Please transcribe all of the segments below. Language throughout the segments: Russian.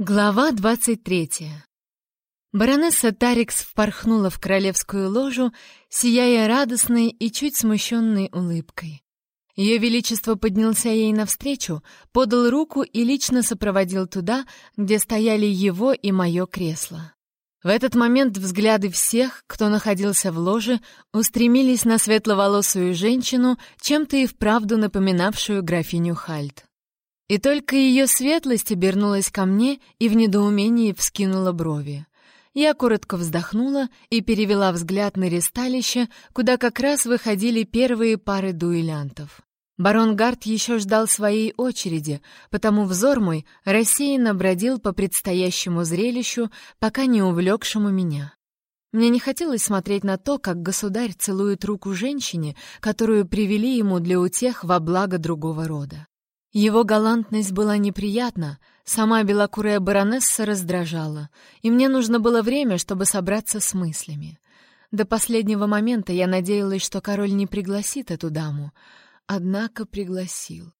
Глава двадцать третья. Баронесса Тарикс впорхнула в королевскую ложу, сияя радостной и чуть смущенной улыбкой. Ее Величество поднялся ей навстречу, подал руку и лично сопроводил туда, где стояли его и мое кресло. В этот момент взгляды всех, кто находился в ложе, устремились на светловолосую женщину, чем-то и вправду напоминавшую графиню Хальт. И только ее светлость обернулась ко мне и в недоумении вскинула брови. Я коротко вздохнула и перевела взгляд на ресталище, куда как раз выходили первые пары дуэлянтов. Барон Гард еще ждал своей очереди, потому взор мой рассеянно бродил по предстоящему зрелищу, пока не увлекшему меня. Мне не хотелось смотреть на то, как государь целует руку женщине, которую привели ему для утех во благо другого рода. Его галантность была неприятна, сама белокурая баронесса раздражала, и мне нужно было время, чтобы собраться с мыслями. До последнего момента я надеялась, что король не пригласит эту даму, однако пригласил.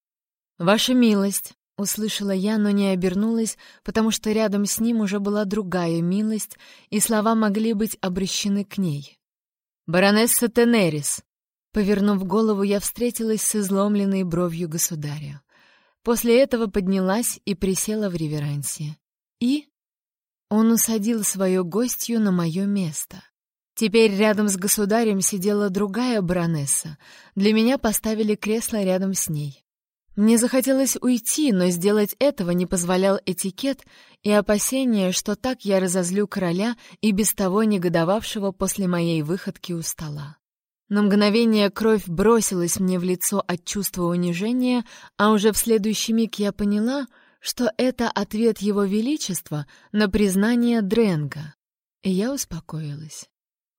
«Ваша милость!» — услышала я, но не обернулась, потому что рядом с ним уже была другая милость, и слова могли быть обращены к ней. «Баронесса Тенерис!» Повернув голову, я встретилась с изломленной бровью государя. После этого поднялась и присела в реверансе. И он усадил свою гостью на мое место. Теперь рядом с государем сидела другая баронесса. Для меня поставили кресло рядом с ней. Мне захотелось уйти, но сделать этого не позволял этикет и опасение, что так я разозлю короля и без того негодовавшего после моей выходки у стола. На мгновение кровь бросилась мне в лицо от чувства унижения, а уже в следующий миг я поняла, что это ответ Его Величества на признание Дренга. И я успокоилась.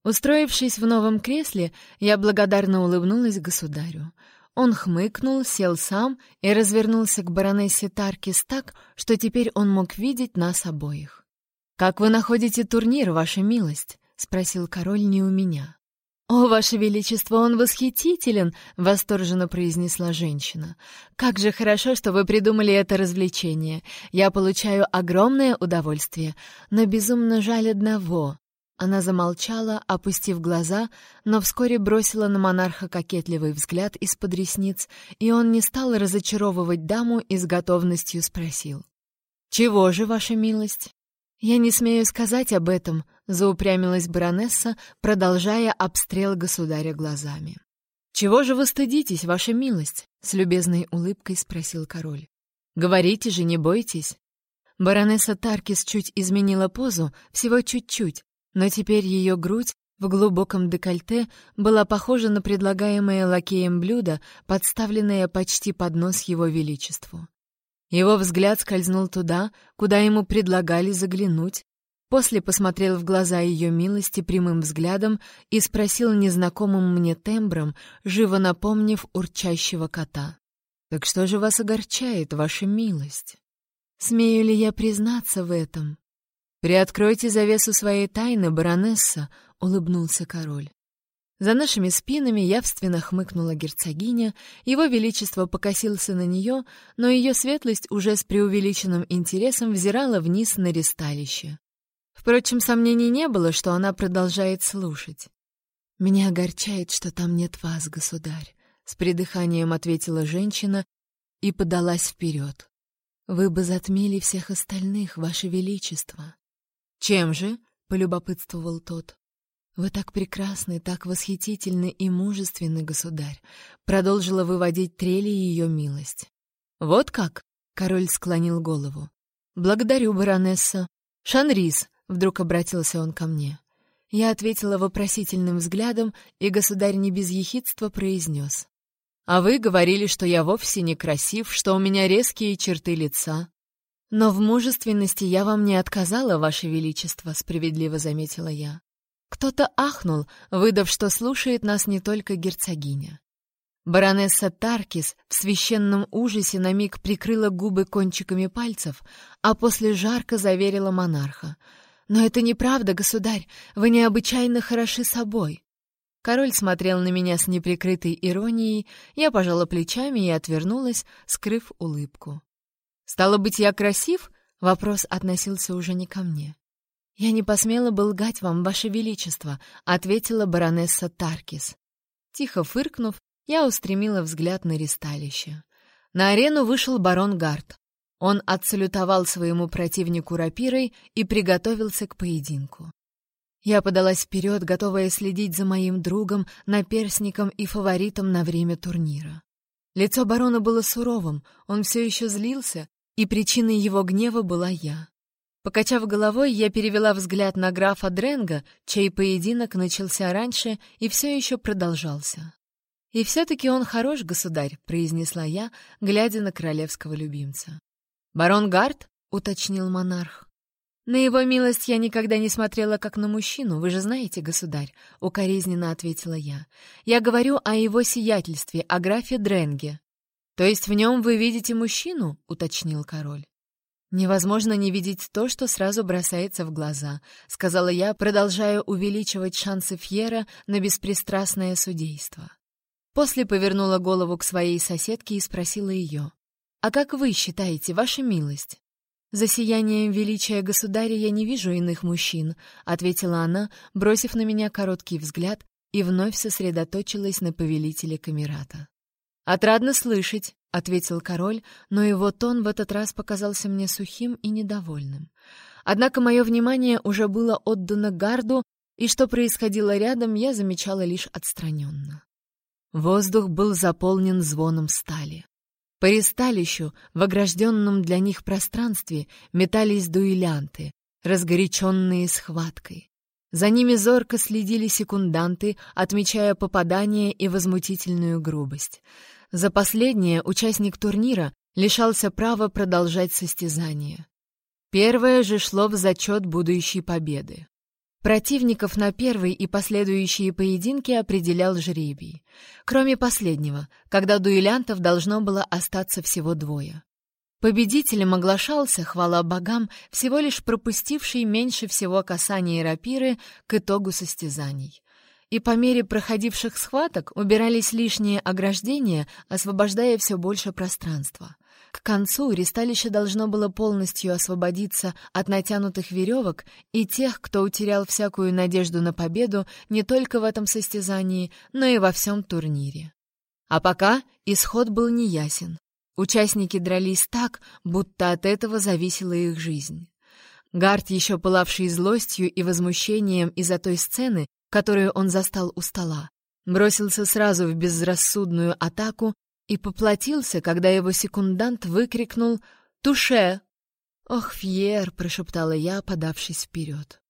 Устроившись в новом кресле, я благодарно улыбнулась государю. Он хмыкнул, сел сам и развернулся к баронессе Таркис так, что теперь он мог видеть нас обоих. «Как вы находите турнир, ваша милость?» — спросил король не у меня. «О, Ваше Величество, он восхитителен!» — восторженно произнесла женщина. «Как же хорошо, что вы придумали это развлечение. Я получаю огромное удовольствие, но безумно жаль одного». Она замолчала, опустив глаза, но вскоре бросила на монарха кокетливый взгляд из-под ресниц, и он не стал разочаровывать даму и с готовностью спросил. «Чего же, Ваша милость?» «Я не смею сказать об этом», — заупрямилась баронесса, продолжая обстрел государя глазами. «Чего же вы стыдитесь, ваша милость?» — с любезной улыбкой спросил король. «Говорите же, не бойтесь». Баронесса Таркис чуть изменила позу, всего чуть-чуть, но теперь ее грудь в глубоком декольте была похожа на предлагаемое лакеем блюдо, подставленное почти под нос его величеству. Его взгляд скользнул туда, куда ему предлагали заглянуть, после посмотрел в глаза ее милости прямым взглядом и спросил незнакомым мне тембром, живо напомнив урчащего кота. «Так что же вас огорчает, ваша милость? Смею ли я признаться в этом?» «Приоткройте завесу своей тайны, баронесса», — улыбнулся король. За нашими спинами явственно хмыкнула герцогиня, его величество покосился на нее, но ее светлость уже с преувеличенным интересом взирала вниз на ресталище. Впрочем, сомнений не было, что она продолжает слушать. «Меня огорчает, что там нет вас, государь», — с придыханием ответила женщина и подалась вперед. «Вы бы затмили всех остальных, ваше величество». «Чем же?» — полюбопытствовал тот. «Вы так прекрасны, так восхитительны и мужественны, государь», — продолжила выводить трели ее милость. «Вот как?» — король склонил голову. «Благодарю, баронесса. Шанрис», — вдруг обратился он ко мне. Я ответила вопросительным взглядом, и государь не без ехидства произнес. «А вы говорили, что я вовсе не красив, что у меня резкие черты лица». «Но в мужественности я вам не отказала, ваше величество», — справедливо заметила я. Кто-то ахнул, выдав, что слушает нас не только герцогиня. Баронесса Таркис в священном ужасе на миг прикрыла губы кончиками пальцев, а после жарко заверила монарха. «Но это неправда, государь, вы необычайно хороши собой». Король смотрел на меня с неприкрытой иронией, я пожала плечами и отвернулась, скрыв улыбку. «Стало быть, я красив?» Вопрос относился уже не ко мне. «Я не посмела бы лгать вам, ваше величество», — ответила баронесса Таркис. Тихо фыркнув, я устремила взгляд на ристалище. На арену вышел барон Гард. Он отсалютовал своему противнику рапирой и приготовился к поединку. Я подалась вперед, готовая следить за моим другом, наперсником и фаворитом на время турнира. Лицо барона было суровым, он все еще злился, и причиной его гнева была я. Покачав головой, я перевела взгляд на графа Дренга, чей поединок начался раньше и все еще продолжался. «И все-таки он хорош, государь», — произнесла я, глядя на королевского любимца. «Барон Гард?» — уточнил монарх. «На его милость я никогда не смотрела как на мужчину, вы же знаете, государь», — укоризненно ответила я. «Я говорю о его сиятельстве, о графе Дренге». «То есть в нем вы видите мужчину?» — уточнил король. «Невозможно не видеть то, что сразу бросается в глаза», — сказала я, продолжая увеличивать шансы Фьера на беспристрастное судейство. После повернула голову к своей соседке и спросила ее. «А как вы считаете, ваша милость?» «За сиянием величия государя я не вижу иных мужчин», — ответила она, бросив на меня короткий взгляд и вновь сосредоточилась на повелителе Камерата. «Отрадно слышать», — ответил король, но его тон в этот раз показался мне сухим и недовольным. Однако мое внимание уже было отдано гарду, и что происходило рядом, я замечала лишь отстраненно. Воздух был заполнен звоном стали. По ристалищу, в огражденном для них пространстве, метались дуэлянты, разгоряченные схваткой. За ними зорко следили секунданты, отмечая попадание и возмутительную грубость. За последнее участник турнира лишался права продолжать состязание. Первое же шло в зачет будущей победы. Противников на первый и последующие поединки определял жребий. Кроме последнего, когда дуэлянтов должно было остаться всего двое. Победителем оглашался, хвала богам, всего лишь пропустивший меньше всего касания рапиры к итогу состязаний. И по мере проходивших схваток убирались лишние ограждения, освобождая все больше пространства. К концу ристалище должно было полностью освободиться от натянутых веревок и тех, кто утерял всякую надежду на победу не только в этом состязании, но и во всем турнире. А пока исход был неясен. Участники дрались так, будто от этого зависела их жизнь. Гард, еще пылавший злостью и возмущением из-за той сцены, которую он застал у стола, бросился сразу в безрассудную атаку и поплатился, когда его секундант выкрикнул «Туше!». «Ох, Фьер!» — прошептала я, подавшись вперед.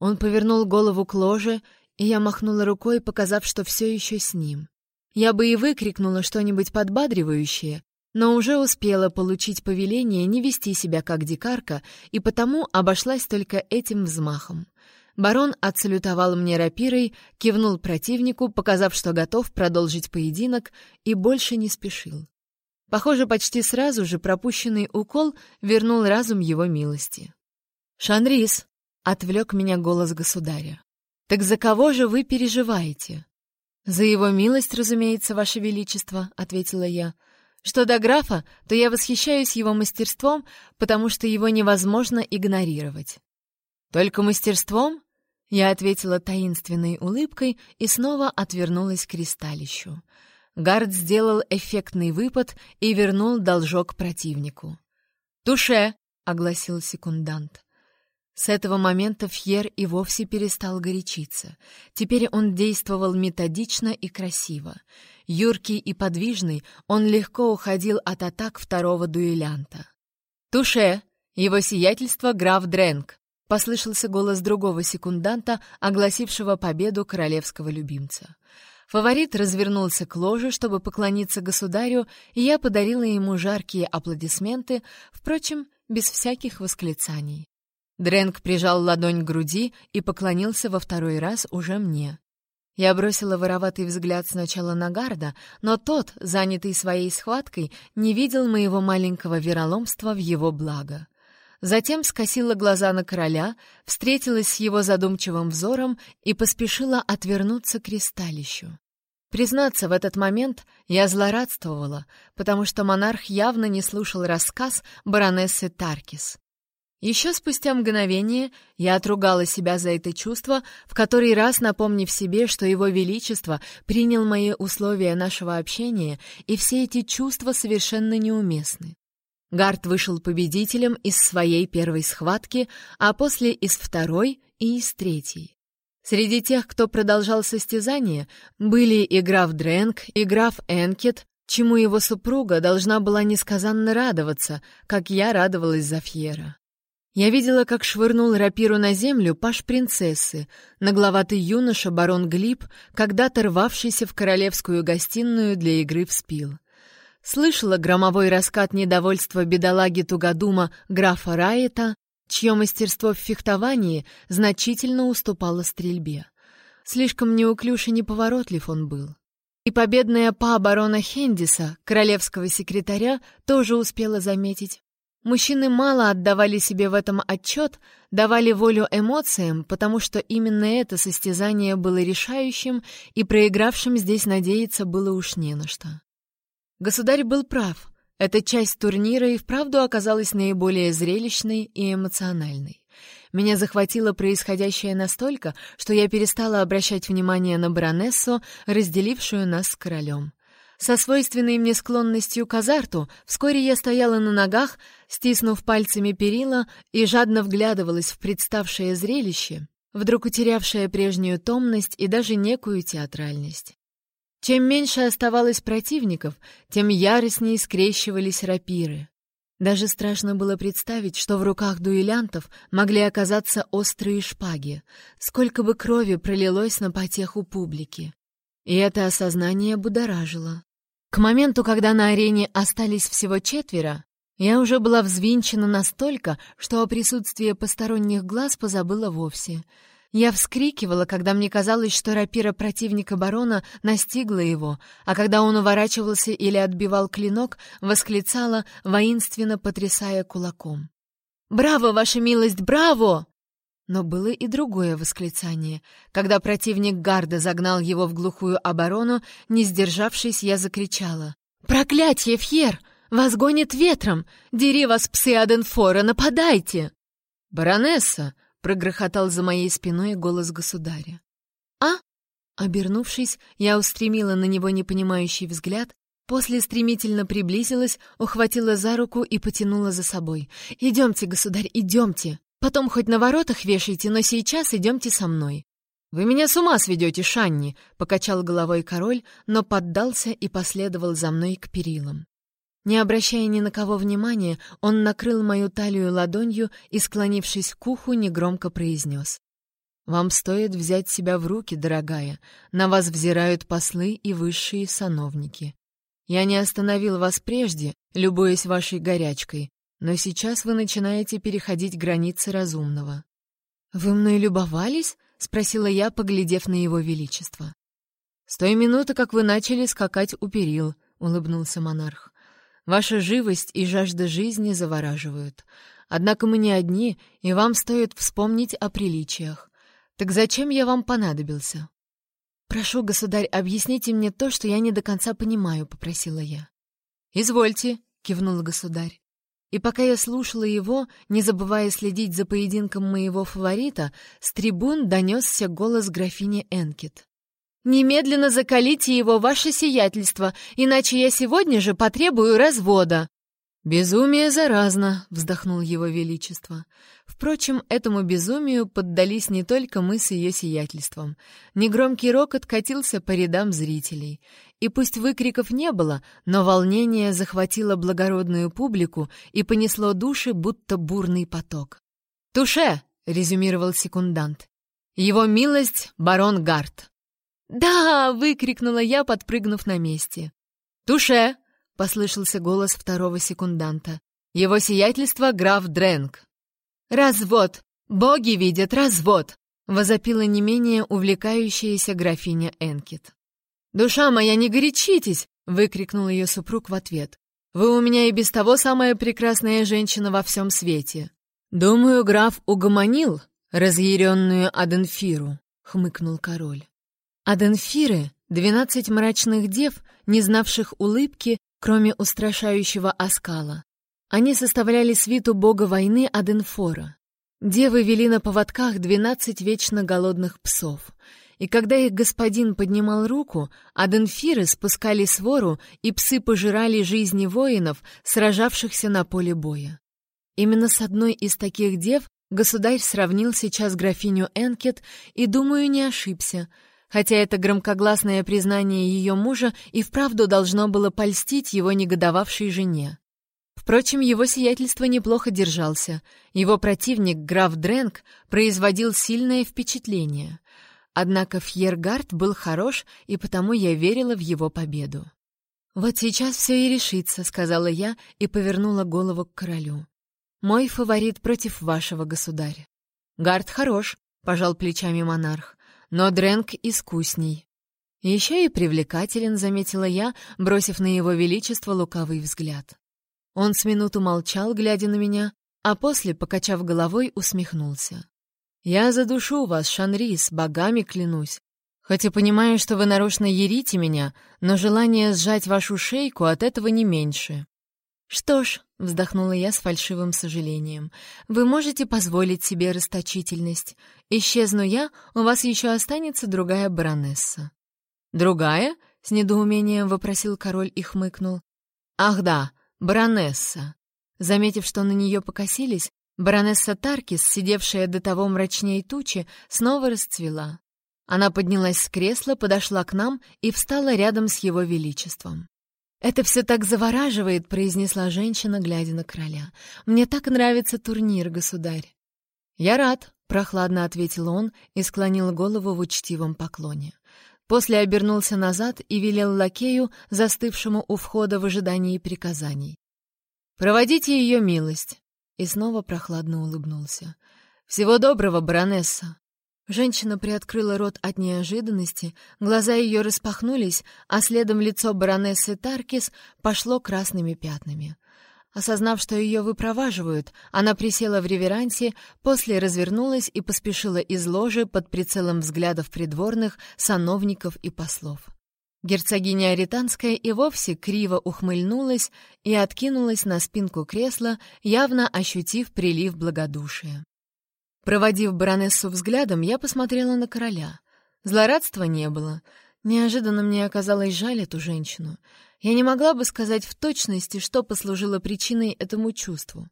Он повернул голову к ложе, и я махнула рукой, показав, что все еще с ним. Я бы и выкрикнула что-нибудь подбадривающее, но уже успела получить повеление не вести себя как дикарка, и потому обошлась только этим взмахом. Барон отсалютовал мне рапирой, кивнул противнику, показав, что готов продолжить поединок, и больше не спешил. Похоже, почти сразу же пропущенный укол вернул разум его милости. «Шанрис!» — отвлек меня голос государя. «Так за кого же вы переживаете?» «За его милость, разумеется, ваше величество», — ответила я. «Что до графа, то я восхищаюсь его мастерством, потому что его невозможно игнорировать». «Только мастерством?» Я ответила таинственной улыбкой и снова отвернулась к кристаллищу. Гард сделал эффектный выпад и вернул должок противнику. «Туше!» — огласил секундант. С этого момента Фьер и вовсе перестал горячиться. Теперь он действовал методично и красиво. Юркий и подвижный, он легко уходил от атак второго дуэлянта. «Туше! Его сиятельство граф Дрэнк!» Послышался голос другого секунданта, огласившего победу королевского любимца. Фаворит развернулся к ложе, чтобы поклониться государю, и я подарила ему жаркие аплодисменты, впрочем, без всяких восклицаний. Дрэнк прижал ладонь к груди и поклонился во второй раз уже мне. Я бросила вороватый взгляд сначала на Гарда, но тот, занятый своей схваткой, не видел моего маленького вероломства в его благо. Затем скосила глаза на короля, встретилась с его задумчивым взором и поспешила отвернуться к кристалищу. Признаться, в этот момент я злорадствовала, потому что монарх явно не слушал рассказ баронессы Таркис. Еще спустя мгновение я отругала себя за это чувство, в который раз напомнив себе, что Его Величество принял мои условия нашего общения, и все эти чувства совершенно неуместны. Гард вышел победителем из своей первой схватки, а после из второй и из третьей. Среди тех, кто продолжал состязание, были и граф Дрэнк, и граф Энкет, чему его супруга должна была несказанно радоваться, как я радовалась за Фьера. Я видела, как швырнул рапиру на землю паш принцессы, нагловатый юноша барон Глиб, когда-то рвавшийся в королевскую гостиную для игры в спил. Слышала громовой раскат недовольства бедолаги Тугодума графа Райета, чье мастерство в фехтовании значительно уступало стрельбе. Слишком неуклюж и неповоротлив он был. И победная па барона Хендиса, королевского секретаря, тоже успела заметить. Мужчины мало отдавали себе в этом отчет, давали волю эмоциям, потому что именно это состязание было решающим, и проигравшим здесь надеяться было уж не на что. Государь был прав. Эта часть турнира и вправду оказалась наиболее зрелищной и эмоциональной. Меня захватило происходящее настолько, что я перестала обращать внимание на баронессу, разделившую нас с королем. Со свойственной мне склонностью к азарту, вскоре я стояла на ногах, стиснув пальцами перила и жадно вглядывалась в представшее зрелище, вдруг утерявшее прежнюю томность и даже некую театральность. Чем меньше оставалось противников, тем яростнее скрещивались рапиры. Даже страшно было представить, что в руках дуэлянтов могли оказаться острые шпаги, сколько бы крови пролилось на потеху публики. И это осознание будоражило. К моменту, когда на арене остались всего четверо, я уже была взвинчена настолько, что о присутствии посторонних глаз позабыла вовсе — я вскрикивала, когда мне казалось, что рапира противника барона настигла его, а когда он уворачивался или отбивал клинок, восклицала, воинственно потрясая кулаком. «Браво, ваша милость, браво!» Но было и другое восклицание. Когда противник гарда загнал его в глухую оборону, не сдержавшись, я закричала. «Проклятье, Фьер! Вас гонит ветром! Дери вас, псы Аденфора, нападайте!» «Баронесса!» Прогрохотал за моей спиной голос государя. «А?» Обернувшись, я устремила на него непонимающий взгляд, после стремительно приблизилась, ухватила за руку и потянула за собой. «Идемте, государь, идемте! Потом хоть на воротах вешайте, но сейчас идемте со мной!» «Вы меня с ума сведете, Шанни!» — покачал головой король, но поддался и последовал за мной к перилам. Не обращая ни на кого внимания, он накрыл мою талию ладонью и, склонившись к уху, негромко произнес. «Вам стоит взять себя в руки, дорогая. На вас взирают послы и высшие сановники. Я не остановил вас прежде, любуясь вашей горячкой, но сейчас вы начинаете переходить границы разумного». «Вы мной любовались?» — спросила я, поглядев на его величество. «С той минуты, как вы начали скакать у перил», — улыбнулся монарх. Ваша живость и жажда жизни завораживают. Однако мы не одни, и вам стоит вспомнить о приличиях. Так зачем я вам понадобился?» «Прошу, государь, объясните мне то, что я не до конца понимаю», — попросила я. «Извольте», — кивнул государь. И пока я слушала его, не забывая следить за поединком моего фаворита, с трибун донесся голос графини Энкет. Немедленно закалите его, ваше сиятельство, иначе я сегодня же потребую развода». «Безумие заразно», — вздохнул его величество. Впрочем, этому безумию поддались не только мы с ее сиятельством. Негромкий рокот катился по рядам зрителей. И пусть выкриков не было, но волнение захватило благородную публику и понесло души, будто бурный поток. «Туше!» — резюмировал секундант. «Его милость — барон Гарт». «Да!» — выкрикнула я, подпрыгнув на месте. «Туше!» — послышался голос второго секунданта. «Его сиятельство граф Дрэнк». «Развод! Боги видят развод!» — возопила не менее увлекающаяся графиня Энкет. «Душа моя, не горячитесь!» — выкрикнул ее супруг в ответ. «Вы у меня и без того самая прекрасная женщина во всем свете». «Думаю, граф угомонил разъяренную Аденфиру», — хмыкнул король. Аденфиры — двенадцать мрачных дев, не знавших улыбки, кроме устрашающего оскала. Они составляли свиту бога войны Аденфора. Девы вели на поводках двенадцать вечно голодных псов. И когда их господин поднимал руку, Аденфиры спускали свору, и псы пожирали жизни воинов, сражавшихся на поле боя. Именно с одной из таких дев государь сравнил сейчас графиню Энкет и, думаю, не ошибся — хотя это громкогласное признание ее мужа и вправду должно было польстить его негодовавшей жене. Впрочем, его сиятельство неплохо держался. Его противник, граф Дренк, производил сильное впечатление. Однако Фьергард был хорош, и потому я верила в его победу. «Вот сейчас все и решится», — сказала я и повернула голову к королю. «Мой фаворит против вашего государя». «Гард хорош», — пожал плечами монарх но Дрэнк искусней. Еще и привлекателен, заметила я, бросив на его величество лукавый взгляд. Он с минуту молчал, глядя на меня, а после, покачав головой, усмехнулся. «Я задушу вас, Шанрис, богами клянусь. Хоть и понимаю, что вы нарочно ерите меня, но желание сжать вашу шейку от этого не меньше. «Что ж», — вздохнула я с фальшивым сожалением, — «вы можете позволить себе расточительность. Исчезну я, у вас еще останется другая баронесса». «Другая?» — с недоумением вопросил король и хмыкнул. «Ах да, баронесса». Заметив, что на нее покосились, баронесса Таркис, сидевшая до того мрачней тучи, снова расцвела. Она поднялась с кресла, подошла к нам и встала рядом с его величеством. «Это все так завораживает», — произнесла женщина, глядя на короля. «Мне так нравится турнир, государь». «Я рад», — прохладно ответил он и склонил голову в учтивом поклоне. После обернулся назад и велел лакею, застывшему у входа в ожидании приказаний. «Проводите ее милость», — и снова прохладно улыбнулся. «Всего доброго, баронесса!» Женщина приоткрыла рот от неожиданности, глаза ее распахнулись, а следом лицо баронессы Таркис пошло красными пятнами. Осознав, что ее выпроваживают, она присела в реверансе, после развернулась и поспешила из ложи под прицелом взглядов придворных, сановников и послов. Герцогиня Аританская и вовсе криво ухмыльнулась и откинулась на спинку кресла, явно ощутив прилив благодушия. Проводив баронессу взглядом, я посмотрела на короля. Злорадства не было. Неожиданно мне оказалось жаль эту женщину. Я не могла бы сказать в точности, что послужило причиной этому чувству.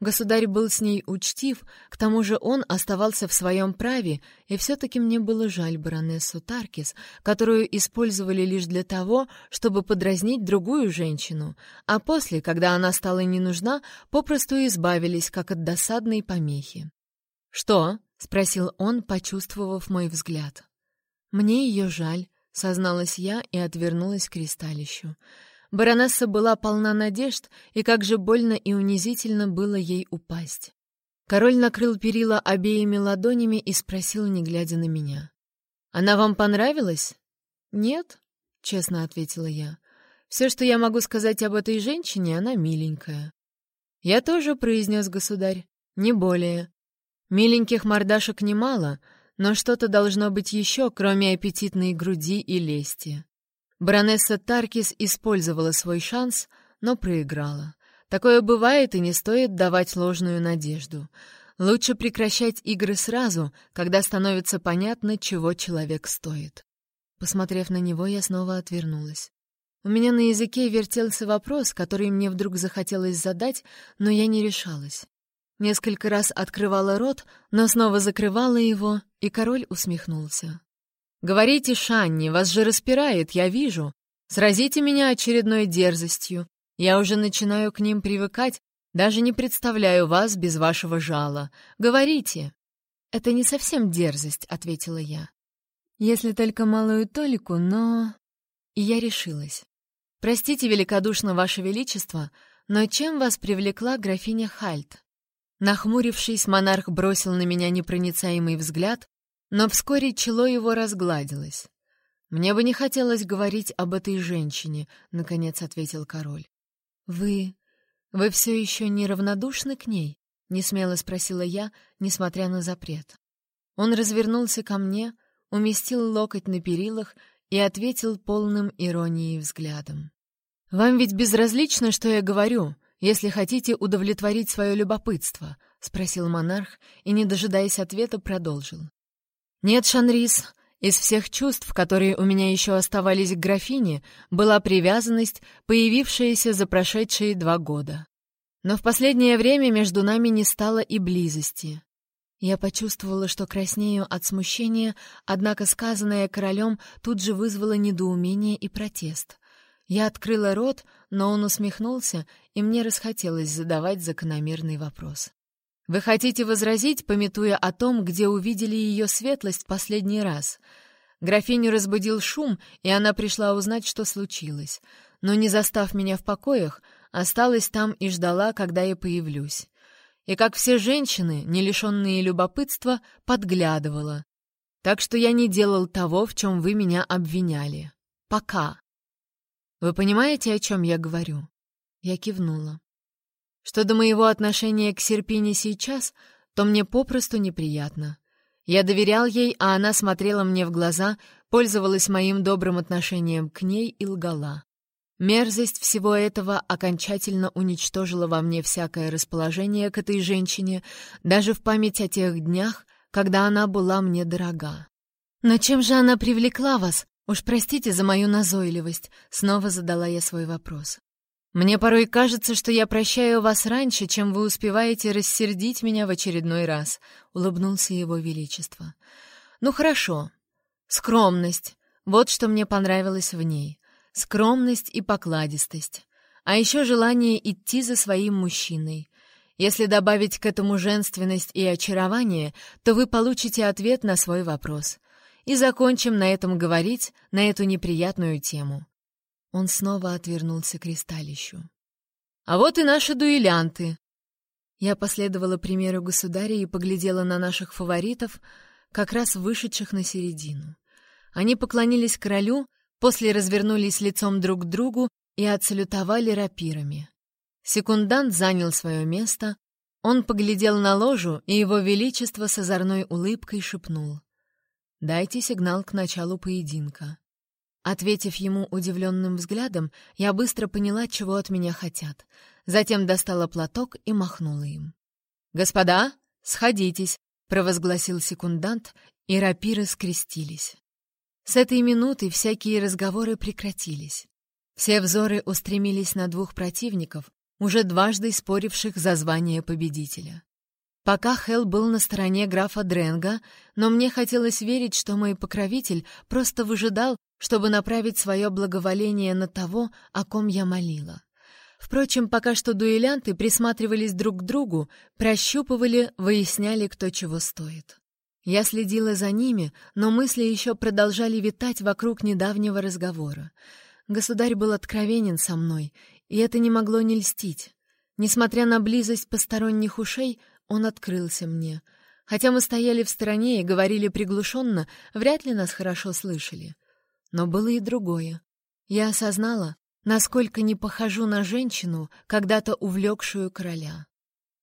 Государь был с ней учтив, к тому же он оставался в своем праве, и все-таки мне было жаль баронессу Таркис, которую использовали лишь для того, чтобы подразнить другую женщину, а после, когда она стала не нужна, попросту избавились, как от досадной помехи. «Что?» — спросил он, почувствовав мой взгляд. «Мне ее жаль», — созналась я и отвернулась к кристалищу. Баронесса была полна надежд, и как же больно и унизительно было ей упасть. Король накрыл перила обеими ладонями и спросил, не глядя на меня. «Она вам понравилась?» «Нет», — честно ответила я. «Все, что я могу сказать об этой женщине, она миленькая». «Я тоже», — произнес государь, — «не более. Миленьких мордашек немало, но что-то должно быть еще, кроме аппетитной груди и лести. Баронесса Таркис использовала свой шанс, но проиграла. Такое бывает, и не стоит давать ложную надежду. Лучше прекращать игры сразу, когда становится понятно, чего человек стоит. Посмотрев на него, я снова отвернулась. У меня на языке вертелся вопрос, который мне вдруг захотелось задать, но я не решалась. Несколько раз открывала рот, но снова закрывала его, и король усмехнулся. «Говорите, Шанни, вас же распирает, я вижу. Сразите меня очередной дерзостью. Я уже начинаю к ним привыкать, даже не представляю вас без вашего жала. Говорите». «Это не совсем дерзость», — ответила я. «Если только малую толику, но...» И я решилась. «Простите великодушно, ваше величество, но чем вас привлекла графиня Хальт?» Нахмурившись, монарх бросил на меня непроницаемый взгляд, но вскоре чело его разгладилось. «Мне бы не хотелось говорить об этой женщине», — наконец ответил король. «Вы... вы все еще неравнодушны к ней?» — несмело спросила я, несмотря на запрет. Он развернулся ко мне, уместил локоть на перилах и ответил полным иронией взглядом. «Вам ведь безразлично, что я говорю. Если хотите удовлетворить свое любопытство», — спросил монарх и, не дожидаясь ответа, продолжил. «Нет, Шанрис, из всех чувств, которые у меня еще оставались к графине, была привязанность, появившаяся за прошедшие два года. Но в последнее время между нами не стало и близости. Я почувствовала, что краснею от смущения, однако сказанное королем тут же вызвало недоумение и протест. Я открыла рот, но он усмехнулся, и мне расхотелось задавать закономерный вопрос. «Вы хотите возразить, пометуя о том, где увидели ее светлость последний раз?» Графиню разбудил шум, и она пришла узнать, что случилось. Но, не застав меня в покоях, осталась там и ждала, когда я появлюсь и, как все женщины, не лишенные любопытства, подглядывала. Так что я не делал того, в чем вы меня обвиняли. Пока. Вы понимаете, о чем я говорю? Я кивнула. Что до моего отношения к Серпине сейчас, то мне попросту неприятно. Я доверял ей, а она смотрела мне в глаза, пользовалась моим добрым отношением к ней и лгала. Мерзость всего этого окончательно уничтожила во мне всякое расположение к этой женщине, даже в память о тех днях, когда она была мне дорога. «Но чем же она привлекла вас? Уж простите за мою назойливость», — снова задала я свой вопрос. «Мне порой кажется, что я прощаю вас раньше, чем вы успеваете рассердить меня в очередной раз», — улыбнулся его величество. «Ну хорошо. Скромность. Вот что мне понравилось в ней скромность и покладистость, а еще желание идти за своим мужчиной. Если добавить к этому женственность и очарование, то вы получите ответ на свой вопрос. И закончим на этом говорить, на эту неприятную тему. Он снова отвернулся к кристаллищу. «А вот и наши дуэлянты!» Я последовала примеру государя и поглядела на наших фаворитов, как раз вышедших на середину. Они поклонились королю, После развернулись лицом друг к другу и отсалютовали рапирами. Секундант занял свое место, он поглядел на ложу, и его величество с озорной улыбкой шепнул. «Дайте сигнал к началу поединка». Ответив ему удивленным взглядом, я быстро поняла, чего от меня хотят. Затем достала платок и махнула им. «Господа, сходитесь!» — провозгласил секундант, и рапиры скрестились. С этой минуты всякие разговоры прекратились. Все взоры устремились на двух противников, уже дважды споривших за звание победителя. Пока Хелл был на стороне графа Дренга, но мне хотелось верить, что мой покровитель просто выжидал, чтобы направить свое благоволение на того, о ком я молила. Впрочем, пока что дуэлянты присматривались друг к другу, прощупывали, выясняли, кто чего стоит. Я следила за ними, но мысли еще продолжали витать вокруг недавнего разговора. Государь был откровенен со мной, и это не могло не льстить. Несмотря на близость посторонних ушей, он открылся мне. Хотя мы стояли в стороне и говорили приглушенно, вряд ли нас хорошо слышали. Но было и другое. Я осознала, насколько не похожу на женщину, когда-то увлекшую короля.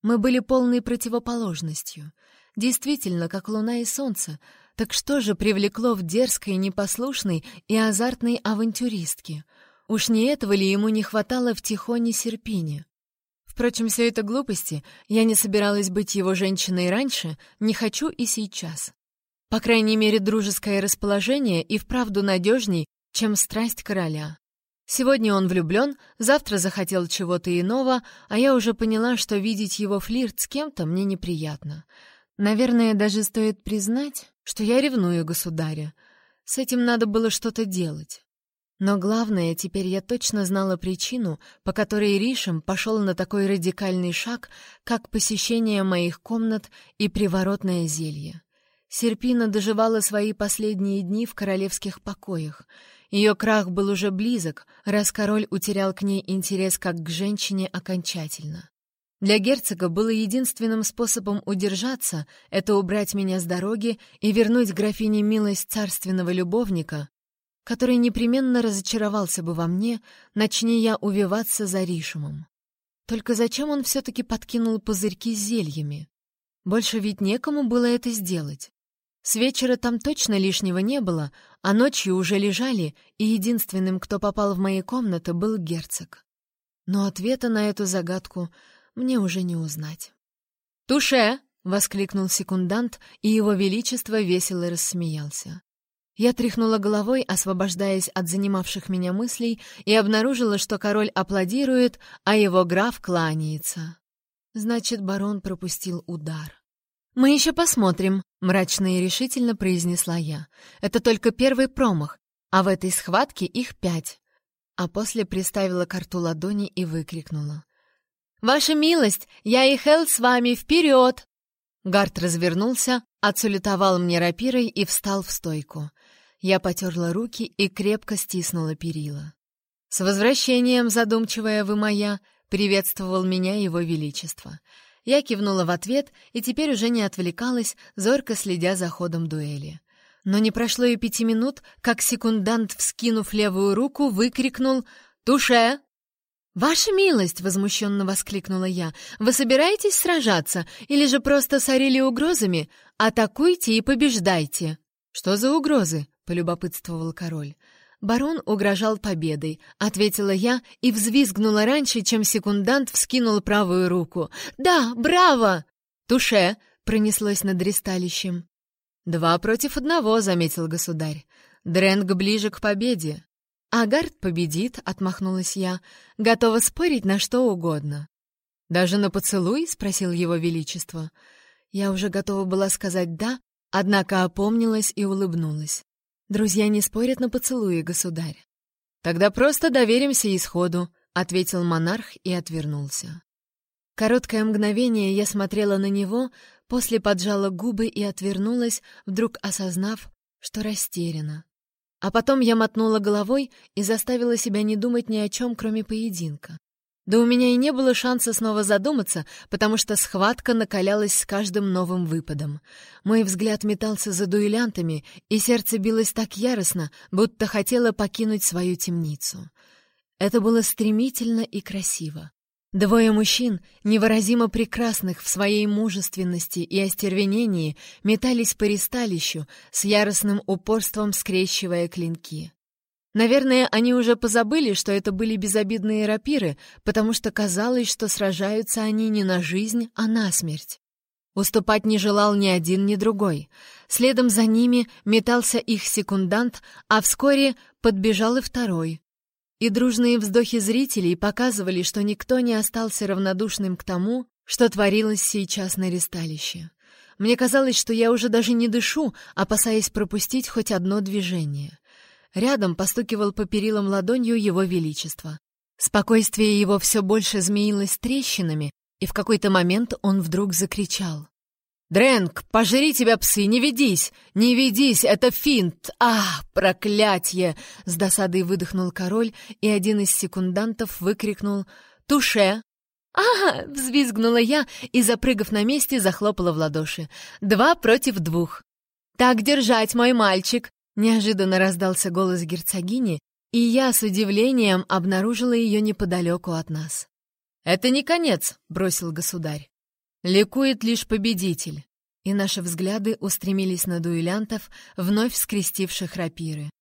Мы были полной противоположностью — Действительно, как луна и солнце. Так что же привлекло в дерзкой, непослушной и азартной авантюристке? Уж не этого ли ему не хватало в Тихоне Серпине? Впрочем, все это глупости. Я не собиралась быть его женщиной раньше, не хочу и сейчас. По крайней мере, дружеское расположение и вправду надежней, чем страсть короля. Сегодня он влюблен, завтра захотел чего-то иного, а я уже поняла, что видеть его флирт с кем-то мне неприятно. Наверное, даже стоит признать, что я ревную государя. С этим надо было что-то делать. Но главное, теперь я точно знала причину, по которой Ришем пошел на такой радикальный шаг, как посещение моих комнат и приворотное зелье. Серпина доживала свои последние дни в королевских покоях. Ее крах был уже близок, раз король утерял к ней интерес как к женщине окончательно. Для герцога было единственным способом удержаться — это убрать меня с дороги и вернуть графине милость царственного любовника, который непременно разочаровался бы во мне, начни я увиваться за Ришумом. Только зачем он все-таки подкинул пузырьки с зельями? Больше ведь некому было это сделать. С вечера там точно лишнего не было, а ночью уже лежали, и единственным, кто попал в мои комнаты, был герцог. Но ответа на эту загадку мне уже не узнать. «Туше!» — воскликнул секундант, и его величество весело рассмеялся. Я тряхнула головой, освобождаясь от занимавших меня мыслей, и обнаружила, что король аплодирует, а его граф кланяется. Значит, барон пропустил удар. «Мы еще посмотрим», — мрачно и решительно произнесла я. «Это только первый промах, а в этой схватке их пять». А после приставила карту ладони и выкрикнула. «Ваша милость, я и Хелл с вами, вперед!» Гард развернулся, отсулетовал мне рапирой и встал в стойку. Я потерла руки и крепко стиснула перила. «С возвращением, задумчивая вы моя!» — приветствовал меня его величество. Я кивнула в ответ и теперь уже не отвлекалась, зорко следя за ходом дуэли. Но не прошло и пяти минут, как секундант, вскинув левую руку, выкрикнул «Туше!» «Ваша милость!» — возмущенно воскликнула я. «Вы собираетесь сражаться или же просто сорили угрозами? Атакуйте и побеждайте!» «Что за угрозы?» Полюбопытствовал король. Барон угрожал победой, ответила я и взвизгнула раньше, чем секундант вскинул правую руку. Да, браво! Туше пронеслось над ристалищем. Два против одного, заметил государь. Дрэнг ближе к победе. Агард победит, отмахнулась я, готова спорить на что угодно. Даже на поцелуй? спросил его величество. Я уже готова была сказать да, однако опомнилась и улыбнулась. «Друзья не спорят на поцелуи, государь». «Тогда просто доверимся исходу», — ответил монарх и отвернулся. Короткое мгновение я смотрела на него, после поджала губы и отвернулась, вдруг осознав, что растеряна. А потом я мотнула головой и заставила себя не думать ни о чем, кроме поединка. Да у меня и не было шанса снова задуматься, потому что схватка накалялась с каждым новым выпадом. Мой взгляд метался за дуэлянтами, и сердце билось так яростно, будто хотело покинуть свою темницу. Это было стремительно и красиво. Двое мужчин, невыразимо прекрасных в своей мужественности и остервенении, метались по ристалищу, с яростным упорством скрещивая клинки. Наверное, они уже позабыли, что это были безобидные рапиры, потому что казалось, что сражаются они не на жизнь, а на смерть. Уступать не желал ни один, ни другой. Следом за ними метался их секундант, а вскоре подбежал и второй. И дружные вздохи зрителей показывали, что никто не остался равнодушным к тому, что творилось сейчас на ресталище. Мне казалось, что я уже даже не дышу, опасаясь пропустить хоть одно движение. Рядом постукивал по перилам ладонью его величество. Спокойствие его все больше змеилось трещинами, и в какой-то момент он вдруг закричал. «Дрэнк, пожри тебя, псы, не ведись! Не ведись, это финт! А, проклятье!» С досадой выдохнул король, и один из секундантов выкрикнул «Туше!» «Ага!» — взвизгнула я и, запрыгав на месте, захлопала в ладоши. «Два против двух!» «Так держать, мой мальчик!» Неожиданно раздался голос герцогини, и я с удивлением обнаружила ее неподалеку от нас. «Это не конец», — бросил государь. «Ликует лишь победитель». И наши взгляды устремились на дуэлянтов, вновь скрестивших рапиры.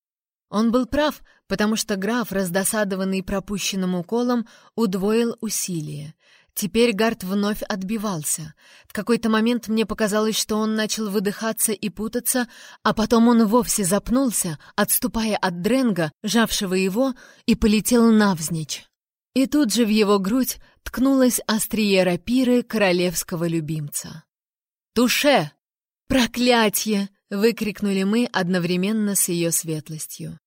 Он был прав, потому что граф, раздосадованный пропущенным уколом, удвоил усилия. Теперь Гард вновь отбивался. В какой-то момент мне показалось, что он начал выдыхаться и путаться, а потом он вовсе запнулся, отступая от Дренга, жавшего его, и полетел навзничь. И тут же в его грудь ткнулась острие рапиры королевского любимца. «Туше! Проклятье!» — выкрикнули мы одновременно с ее светлостью.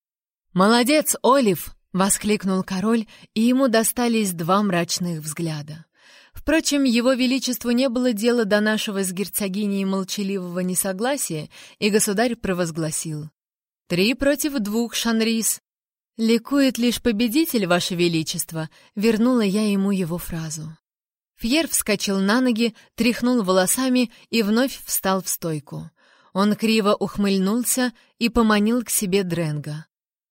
«Молодец, Олив!» — воскликнул король, и ему достались два мрачных взгляда. Впрочем, его величеству не было дела до нашего с герцогиней молчаливого несогласия, и государь провозгласил. «Три против двух, Шанрис!» «Ликует лишь победитель, ваше величество», — вернула я ему его фразу. Фьер вскочил на ноги, тряхнул волосами и вновь встал в стойку. Он криво ухмыльнулся и поманил к себе Дренга.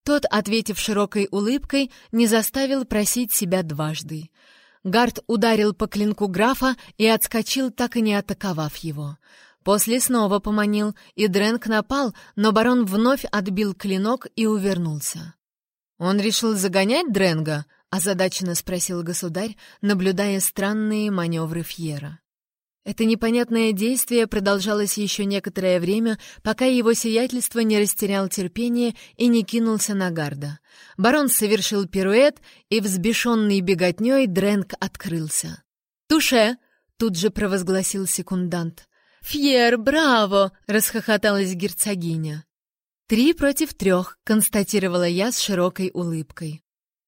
Тот, ответив широкой улыбкой, не заставил просить себя дважды — Гард ударил по клинку графа и отскочил, так и не атаковав его. После снова поманил, и Дрэнк напал, но барон вновь отбил клинок и увернулся. «Он решил загонять Дрэнга?» — озадаченно спросил государь, наблюдая странные маневры Фьера. Это непонятное действие продолжалось еще некоторое время, пока его сиятельство не растерял терпение и не кинулся на гарда. Барон совершил пируэт, и взбешенный беготней Дрэнк открылся. «Туше!» — тут же провозгласил секундант. «Фьер, браво!» — расхохоталась герцогиня. «Три против трех», — констатировала я с широкой улыбкой.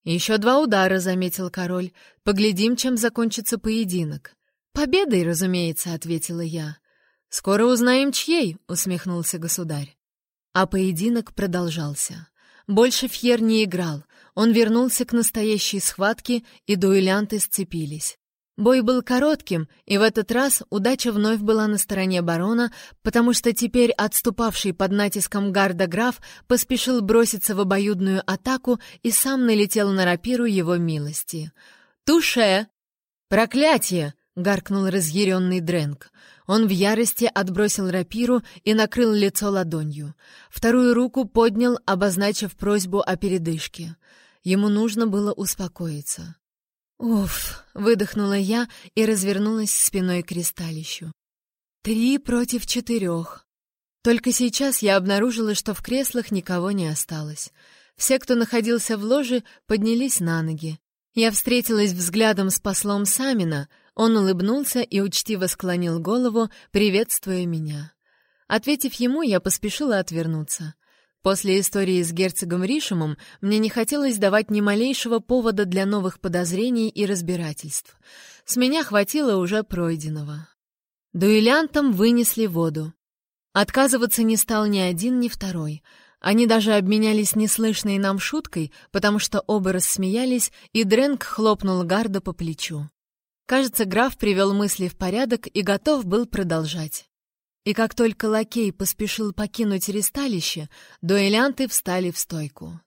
«Еще два удара», — заметил король. «Поглядим, чем закончится поединок». «Победой, разумеется», — ответила я. «Скоро узнаем, чьей», — усмехнулся государь. А поединок продолжался. Больше Фьер не играл. Он вернулся к настоящей схватке, и дуэлянты сцепились. Бой был коротким, и в этот раз удача вновь была на стороне барона, потому что теперь отступавший под натиском гарда граф поспешил броситься в обоюдную атаку и сам налетел на рапиру его милости. «Туше!» «Проклятие!» — гаркнул разъяренный Дрэнк. Он в ярости отбросил рапиру и накрыл лицо ладонью. Вторую руку поднял, обозначив просьбу о передышке. Ему нужно было успокоиться. «Уф!» — выдохнула я и развернулась спиной к кристалищу. «Три против четырех». Только сейчас я обнаружила, что в креслах никого не осталось. Все, кто находился в ложе, поднялись на ноги. Я встретилась взглядом с послом Самина, он улыбнулся и учтиво склонил голову, приветствуя меня. Ответив ему, я поспешила отвернуться. После истории с герцогом Ришемом мне не хотелось давать ни малейшего повода для новых подозрений и разбирательств. С меня хватило уже пройденного. Дуэлянтам вынесли воду. Отказываться не стал ни один, ни второй. Они даже обменялись неслышной нам шуткой, потому что оба рассмеялись, и Дрэнк хлопнул Гарда по плечу. Кажется, граф привел мысли в порядок и готов был продолжать. И как только лакей поспешил покинуть ресталище, дуэлянты встали в стойку.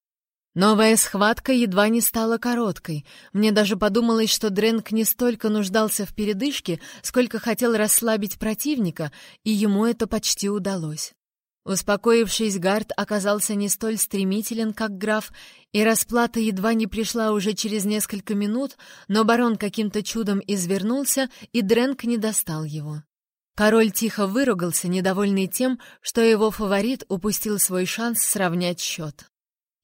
Новая схватка едва не стала короткой. Мне даже подумалось, что Дренк не столько нуждался в передышке, сколько хотел расслабить противника, и ему это почти удалось. Успокоившись, Гард оказался не столь стремителен, как граф, и расплата едва не пришла уже через несколько минут, но барон каким-то чудом извернулся, и Дренк не достал его. Король тихо выругался, недовольный тем, что его фаворит упустил свой шанс сравнять счет.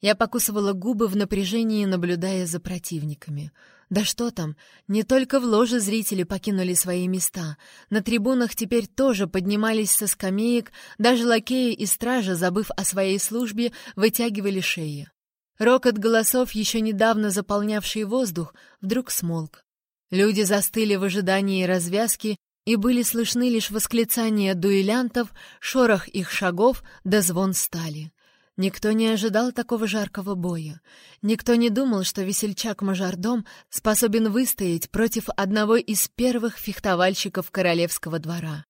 Я покусывала губы в напряжении, наблюдая за противниками. Да что там, не только в ложе зрители покинули свои места. На трибунах теперь тоже поднимались со скамеек, даже лакеи и стража, забыв о своей службе, вытягивали шеи. Рокот голосов, еще недавно заполнявший воздух, вдруг смолк. Люди застыли в ожидании развязки, и были слышны лишь восклицания дуэлянтов, шорох их шагов да звон стали. Никто не ожидал такого жаркого боя. Никто не думал, что весельчак-мажордом способен выстоять против одного из первых фехтовальщиков королевского двора.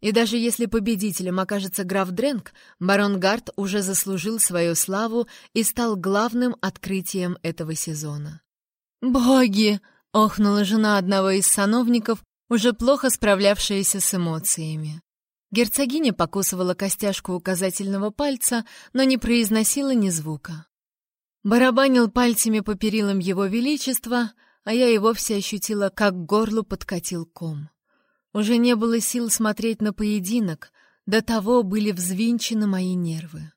И даже если победителем окажется граф Дренк, барон Гард уже заслужил свою славу и стал главным открытием этого сезона. «Боги!» — охнула жена одного из сановников, уже плохо справлявшаяся с эмоциями. Герцогиня покусывала костяшку указательного пальца, но не произносила ни звука. Барабанил пальцами по перилам его величества, а я и вовсе ощутила, как горлу подкатил ком. Уже не было сил смотреть на поединок, до того были взвинчены мои нервы.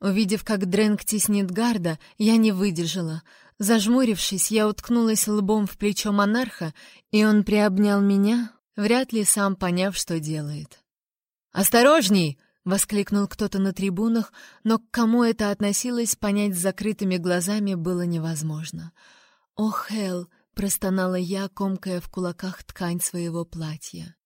Увидев, как Дрэнк теснит гарда, я не выдержала. Зажмурившись, я уткнулась лбом в плечо монарха, и он приобнял меня, вряд ли сам поняв, что делает. «Осторожней!» — воскликнул кто-то на трибунах, но к кому это относилось, понять с закрытыми глазами было невозможно. «Ох, Хелл!» — простонала я, комкая в кулаках ткань своего платья.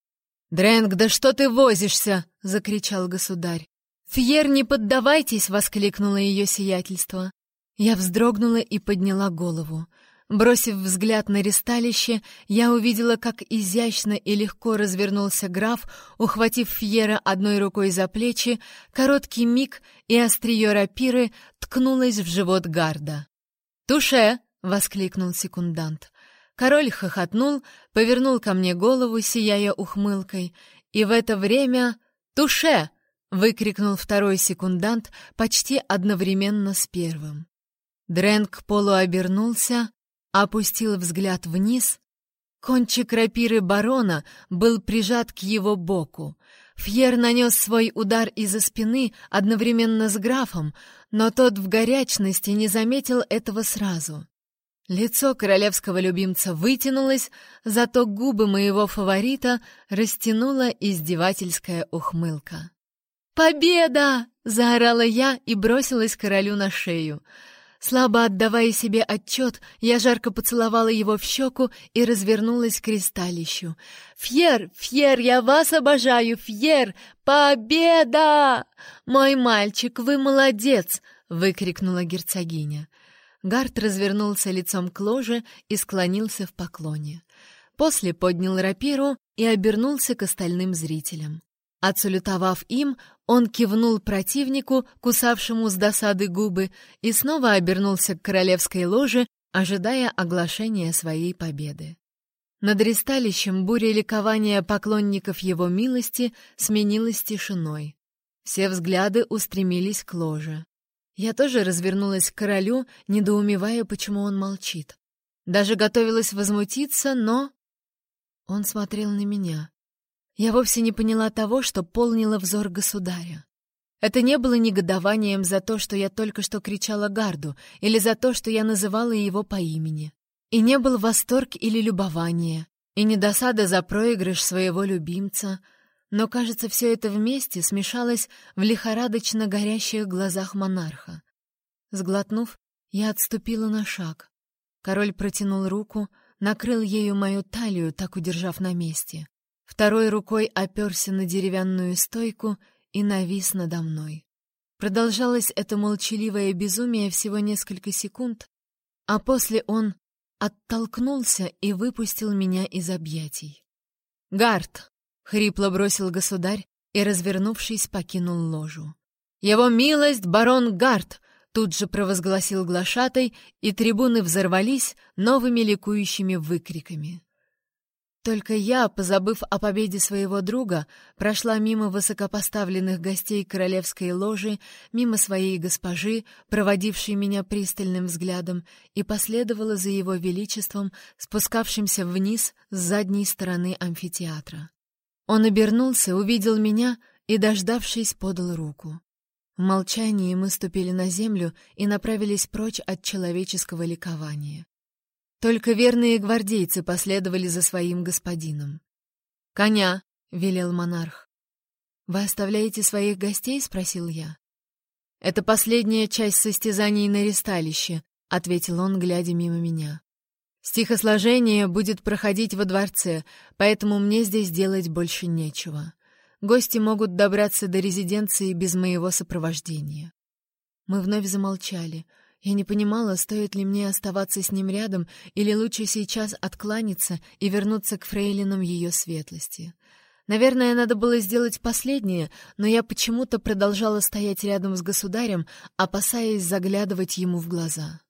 «Дрэнк, да что ты возишься?» — закричал государь. «Фьер, не поддавайтесь!» — воскликнуло ее сиятельство. Я вздрогнула и подняла голову. Бросив взгляд на ристалище, я увидела, как изящно и легко развернулся граф, ухватив Фьера одной рукой за плечи, короткий миг и острие рапиры ткнулось в живот гарда. «Туше!» — воскликнул секундант. Король хохотнул, повернул ко мне голову, сияя ухмылкой, и в это время «Туше!» — выкрикнул второй секундант почти одновременно с первым. Дрэнк полуобернулся, опустил взгляд вниз. Кончик рапиры барона был прижат к его боку. Фьер нанес свой удар из-за спины одновременно с графом, но тот в горячности не заметил этого сразу. Лицо королевского любимца вытянулось, зато губы моего фаворита растянула издевательская ухмылка. «Победа!» — заорала я и бросилась королю на шею. Слабо отдавая себе отчет, я жарко поцеловала его в щеку и развернулась к кристаллищу. «Фьер! Фьер! Я вас обожаю! Фьер! Победа! Мой мальчик, вы молодец!» — выкрикнула герцогиня. Гард развернулся лицом к ложе и склонился в поклоне. После поднял рапиру и обернулся к остальным зрителям. Отсалютовав им, он кивнул противнику, кусавшему с досады губы, и снова обернулся к королевской ложе, ожидая оглашения своей победы. Над ресталищем буря ликования поклонников его милости сменилась тишиной. Все взгляды устремились к ложе. Я тоже развернулась к королю, недоумевая, почему он молчит. Даже готовилась возмутиться, но... Он смотрел на меня. Я вовсе не поняла того, что полнило взор государя. Это не было негодованием за то, что я только что кричала гарду, или за то, что я называла его по имени. И не был восторг или любование, и не досада за проигрыш своего любимца — но, кажется, все это вместе смешалось в лихорадочно горящих глазах монарха. Сглотнув, я отступила на шаг. Король протянул руку, накрыл ею мою талию, так удержав на месте. Второй рукой оперся на деревянную стойку и навис надо мной. Продолжалось это молчаливое безумие всего несколько секунд, а после он оттолкнулся и выпустил меня из объятий. «Гард!» — хрипло бросил государь и, развернувшись, покинул ложу. «Его милость, барон Гард!» — тут же провозгласил глашатай, и трибуны взорвались новыми ликующими выкриками. Только я, позабыв о победе своего друга, прошла мимо высокопоставленных гостей королевской ложи, мимо своей госпожи, проводившей меня пристальным взглядом, и последовала за его величеством, спускавшимся вниз с задней стороны амфитеатра. Он обернулся, увидел меня и, дождавшись, подал руку. В молчании мы ступили на землю и направились прочь от человеческого ликования. Только верные гвардейцы последовали за своим господином. «Коня!» — велел монарх. «Вы оставляете своих гостей?» — спросил я. «Это последняя часть состязаний на ресталище», — ответил он, глядя мимо меня. Стихосложение будет проходить во дворце, поэтому мне здесь делать больше нечего. Гости могут добраться до резиденции без моего сопровождения. Мы вновь замолчали. Я не понимала, стоит ли мне оставаться с ним рядом или лучше сейчас откланяться и вернуться к фрейлинам ее светлости. Наверное, надо было сделать последнее, но я почему-то продолжала стоять рядом с государем, опасаясь заглядывать ему в глаза.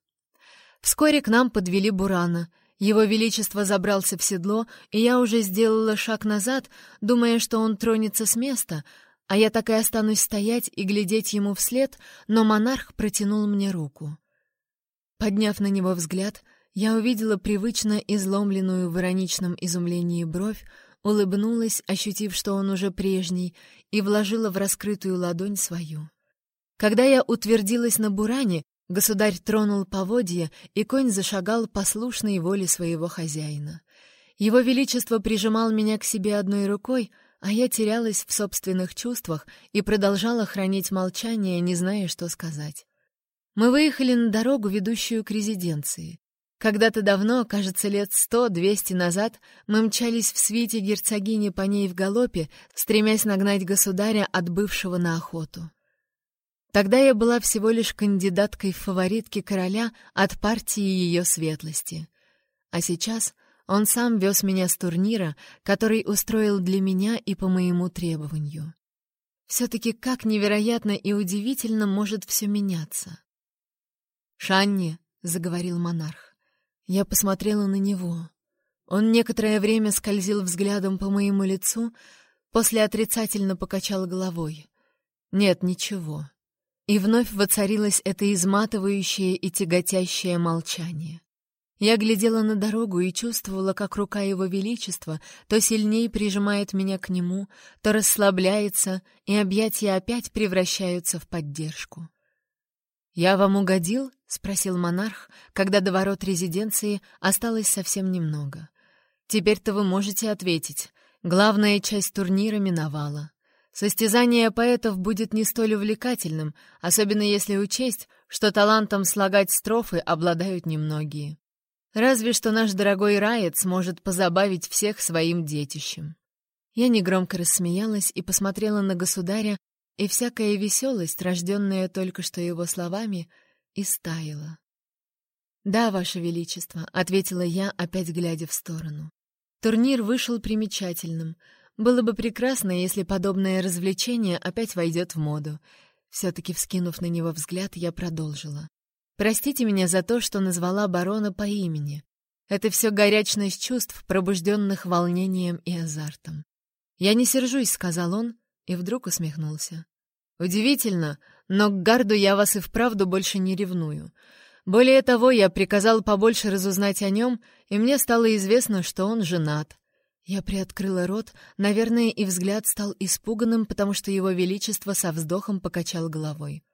Вскоре к нам подвели Бурана. Его Величество забрался в седло, и я уже сделала шаг назад, думая, что он тронется с места, а я так и останусь стоять и глядеть ему вслед, но монарх протянул мне руку. Подняв на него взгляд, я увидела привычно изломленную в ироничном изумлении бровь, улыбнулась, ощутив, что он уже прежний, и вложила в раскрытую ладонь свою. Когда я утвердилась на буране, Государь тронул поводья, и конь зашагал послушной воле своего хозяина. Его Величество прижимал меня к себе одной рукой, а я терялась в собственных чувствах и продолжала хранить молчание, не зная, что сказать. Мы выехали на дорогу, ведущую к резиденции. Когда-то давно, кажется, лет сто-двести назад, мы мчались в свите герцогини по ней в галопе, стремясь нагнать государя, отбывшего на охоту. Тогда я была всего лишь кандидаткой в фаворитки короля от партии ее светлости. А сейчас он сам вез меня с турнира, который устроил для меня и по моему требованию. Все-таки как невероятно и удивительно может все меняться. «Шанни», — заговорил монарх, — я посмотрела на него. Он некоторое время скользил взглядом по моему лицу, после отрицательно покачал головой. «Нет, ничего». И вновь воцарилось это изматывающее и тяготящее молчание. Я глядела на дорогу и чувствовала, как рука его величества то сильнее прижимает меня к нему, то расслабляется, и объятия опять превращаются в поддержку. «Я вам угодил?» — спросил монарх, когда до ворот резиденции осталось совсем немного. «Теперь-то вы можете ответить. Главная часть турнира миновала. Состязание поэтов будет не столь увлекательным, особенно если учесть, что талантом слагать строфы обладают немногие. Разве что наш дорогой Райет сможет позабавить всех своим детищем. Я негромко рассмеялась и посмотрела на государя, и всякая веселость, рожденная только что его словами, истаяла. «Да, Ваше Величество», — ответила я, опять глядя в сторону. Турнир вышел примечательным. Было бы прекрасно, если подобное развлечение опять войдет в моду. Все-таки, вскинув на него взгляд, я продолжила. Простите меня за то, что назвала барона по имени. Это все горячность чувств, пробужденных волнением и азартом. «Я не сержусь», — сказал он, и вдруг усмехнулся. «Удивительно, но к Гарду я вас и вправду больше не ревную. Более того, я приказал побольше разузнать о нем, и мне стало известно, что он женат». Я приоткрыла рот, наверное, и взгляд стал испуганным, потому что его величество со вздохом покачал головой.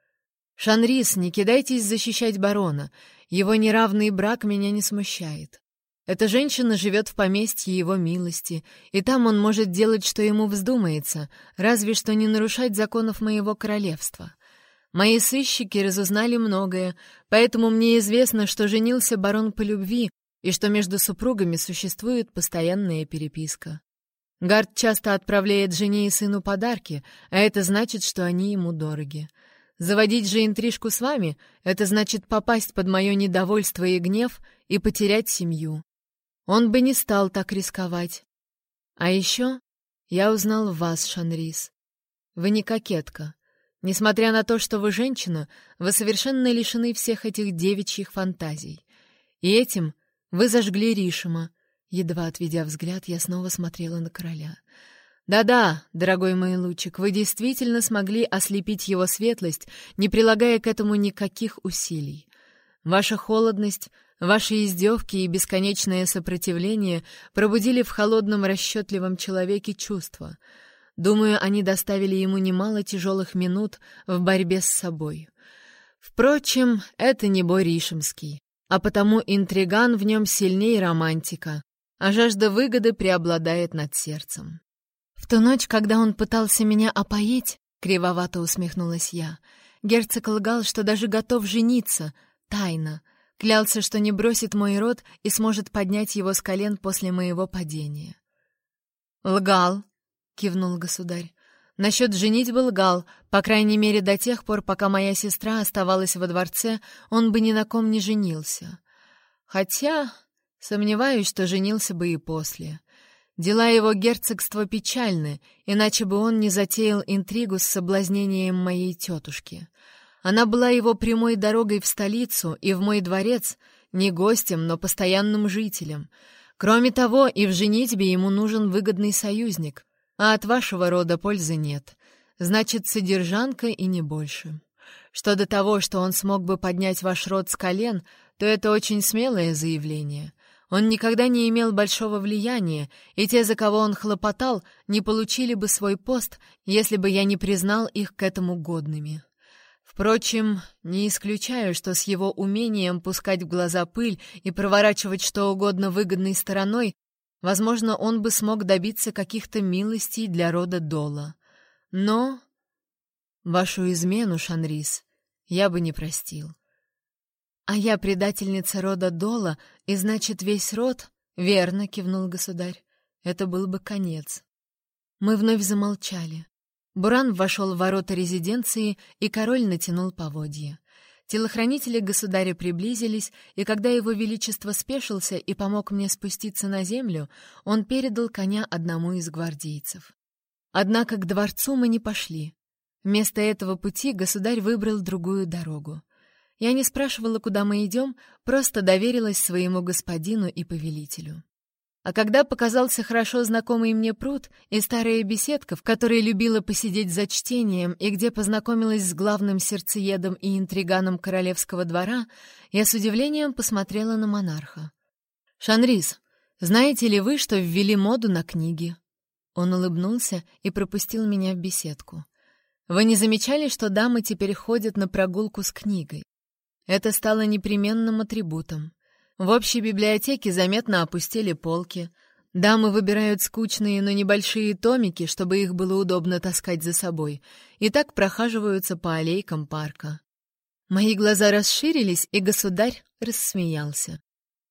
«Шанрис, не кидайтесь защищать барона. Его неравный брак меня не смущает. Эта женщина живет в поместье его милости, и там он может делать, что ему вздумается, разве что не нарушать законов моего королевства. Мои сыщики разузнали многое, поэтому мне известно, что женился барон по любви и что между супругами существует постоянная переписка. Гард часто отправляет жене и сыну подарки, а это значит, что они ему дороги. Заводить же интрижку с вами — это значит попасть под мое недовольство и гнев и потерять семью. Он бы не стал так рисковать. А еще я узнал вас, Шанрис. Вы не кокетка. Несмотря на то, что вы женщина, вы совершенно лишены всех этих девичьих фантазий. И этим вы зажгли Ришима. Едва отведя взгляд, я снова смотрела на короля — да-да, дорогой мой лучик, вы действительно смогли ослепить его светлость, не прилагая к этому никаких усилий. Ваша холодность, ваши издевки и бесконечное сопротивление пробудили в холодном расчетливом человеке чувства. Думаю, они доставили ему немало тяжелых минут в борьбе с собой. Впрочем, это не бой Ришемский, а потому интриган в нем сильнее романтика, а жажда выгоды преобладает над сердцем. В ту ночь, когда он пытался меня опоить, кривовато усмехнулась я, герцог лгал, что даже готов жениться, тайно, клялся, что не бросит мой род и сможет поднять его с колен после моего падения. «Лгал», — кивнул государь. «Насчет женитьбы лгал, по крайней мере до тех пор, пока моя сестра оставалась во дворце, он бы ни на ком не женился. Хотя сомневаюсь, что женился бы и после. Дела его герцогства печальны, иначе бы он не затеял интригу с соблазнением моей тетушки. Она была его прямой дорогой в столицу и в мой дворец, не гостем, но постоянным жителем. Кроме того, и в женитьбе ему нужен выгодный союзник, а от вашего рода пользы нет. Значит, содержанка и не больше. Что до того, что он смог бы поднять ваш род с колен, то это очень смелое заявление — он никогда не имел большого влияния, и те, за кого он хлопотал, не получили бы свой пост, если бы я не признал их к этому годными. Впрочем, не исключаю, что с его умением пускать в глаза пыль и проворачивать что угодно выгодной стороной, возможно, он бы смог добиться каких-то милостей для рода Дола. Но вашу измену, Шанрис, я бы не простил. «А я предательница рода Дола, и значит, весь род?» «Верно», — кивнул государь. «Это был бы конец». Мы вновь замолчали. Буран вошел в ворота резиденции, и король натянул поводья. Телохранители государя приблизились, и когда его величество спешился и помог мне спуститься на землю, он передал коня одному из гвардейцев. Однако к дворцу мы не пошли. Вместо этого пути государь выбрал другую дорогу. Я не спрашивала, куда мы идем, просто доверилась своему господину и повелителю. А когда показался хорошо знакомый мне пруд и старая беседка, в которой любила посидеть за чтением и где познакомилась с главным сердцеедом и интриганом королевского двора, я с удивлением посмотрела на монарха. «Шанрис, знаете ли вы, что ввели моду на книги?» Он улыбнулся и пропустил меня в беседку. «Вы не замечали, что дамы теперь ходят на прогулку с книгой? Это стало непременным атрибутом. В общей библиотеке заметно опустили полки. Дамы выбирают скучные, но небольшие томики, чтобы их было удобно таскать за собой, и так прохаживаются по аллейкам парка. Мои глаза расширились, и государь рассмеялся.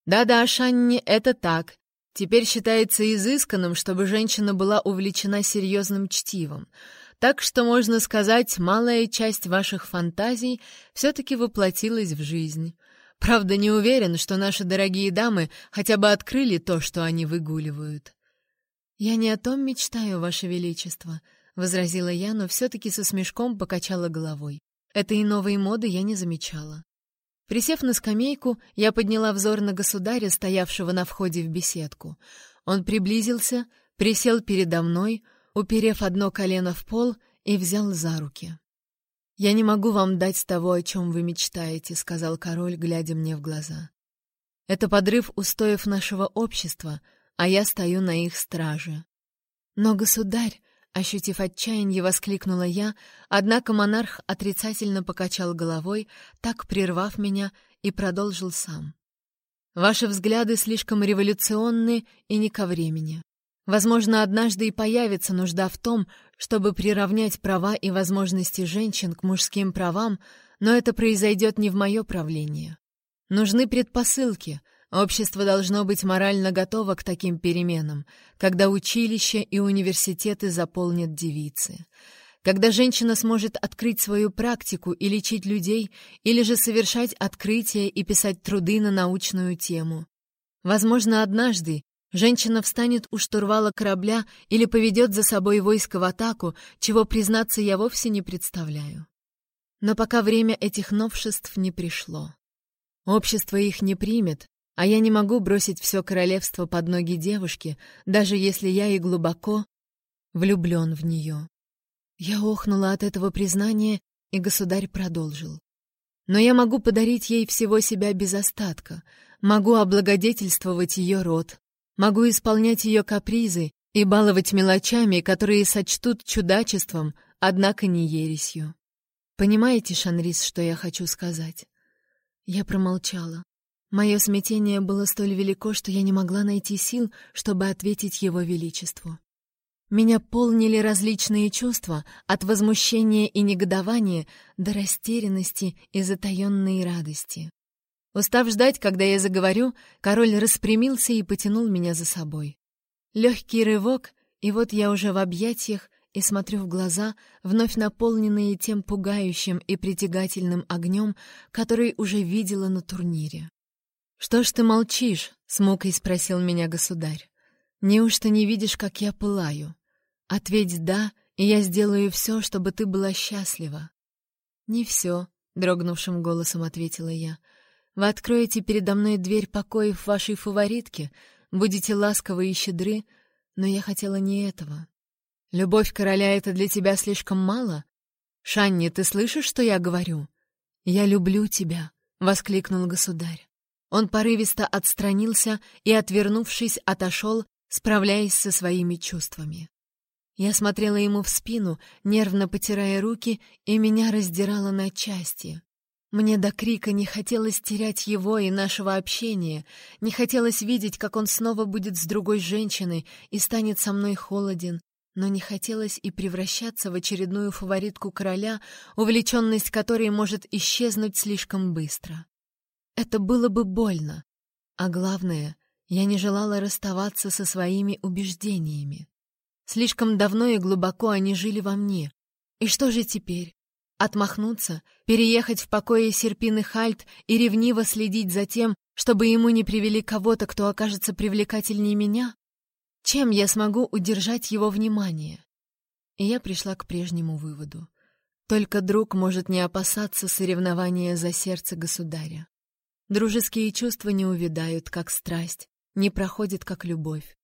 «Да-да, Шанни, это так. Теперь считается изысканным, чтобы женщина была увлечена серьезным чтивом. Так что, можно сказать, малая часть ваших фантазий все-таки воплотилась в жизнь. Правда, не уверен, что наши дорогие дамы хотя бы открыли то, что они выгуливают. «Я не о том мечтаю, Ваше Величество», — возразила я, но все-таки со смешком покачала головой. Этой новой моды я не замечала. Присев на скамейку, я подняла взор на государя, стоявшего на входе в беседку. Он приблизился, присел передо мной, уперев одно колено в пол и взял за руки. «Я не могу вам дать того, о чем вы мечтаете», — сказал король, глядя мне в глаза. «Это подрыв устоев нашего общества, а я стою на их страже». «Но, государь», — ощутив отчаяние, воскликнула я, однако монарх отрицательно покачал головой, так прервав меня, и продолжил сам. «Ваши взгляды слишком революционны и не ко времени. Возможно, однажды и появится нужда в том, чтобы приравнять права и возможности женщин к мужским правам, но это произойдет не в мое правление. Нужны предпосылки. Общество должно быть морально готово к таким переменам, когда училища и университеты заполнят девицы. Когда женщина сможет открыть свою практику и лечить людей, или же совершать открытия и писать труды на научную тему. Возможно, однажды Женщина встанет у штурвала корабля или поведет за собой войско в атаку, чего, признаться, я вовсе не представляю. Но пока время этих новшеств не пришло. Общество их не примет, а я не могу бросить все королевство под ноги девушки, даже если я и глубоко влюблен в нее. Я охнула от этого признания, и государь продолжил. Но я могу подарить ей всего себя без остатка, могу облагодетельствовать ее род, Могу исполнять ее капризы и баловать мелочами, которые сочтут чудачеством, однако не ересью. Понимаете, Шанрис, что я хочу сказать? Я промолчала. Мое смятение было столь велико, что я не могла найти сил, чтобы ответить его величеству. Меня полнили различные чувства, от возмущения и негодования до растерянности и затаенной радости. Устав ждать, когда я заговорю, король распрямился и потянул меня за собой. Легкий рывок, и вот я уже в объятиях и смотрю в глаза, вновь наполненные тем пугающим и притягательным огнем, который уже видела на турнире. «Что ж ты молчишь?» — с мукой спросил меня государь. «Неужто не видишь, как я пылаю? Ответь «да», и я сделаю все, чтобы ты была счастлива». «Не все», — дрогнувшим голосом ответила я, — вы откроете передо мной дверь покоев вашей фаворитки, будете ласковы и щедры, но я хотела не этого. Любовь короля — это для тебя слишком мало? Шанни, ты слышишь, что я говорю? Я люблю тебя, — воскликнул государь. Он порывисто отстранился и, отвернувшись, отошел, справляясь со своими чувствами. Я смотрела ему в спину, нервно потирая руки, и меня раздирало на части. Мне до крика не хотелось терять его и нашего общения, не хотелось видеть, как он снова будет с другой женщиной и станет со мной холоден, но не хотелось и превращаться в очередную фаворитку короля, увлеченность которой может исчезнуть слишком быстро. Это было бы больно. А главное, я не желала расставаться со своими убеждениями. Слишком давно и глубоко они жили во мне. И что же теперь? Отмахнуться, переехать в покое Серпины Хальт и ревниво следить за тем, чтобы ему не привели кого-то, кто окажется привлекательнее меня? Чем я смогу удержать его внимание? И я пришла к прежнему выводу. Только друг может не опасаться соревнования за сердце государя. Дружеские чувства не увядают, как страсть, не проходит как любовь.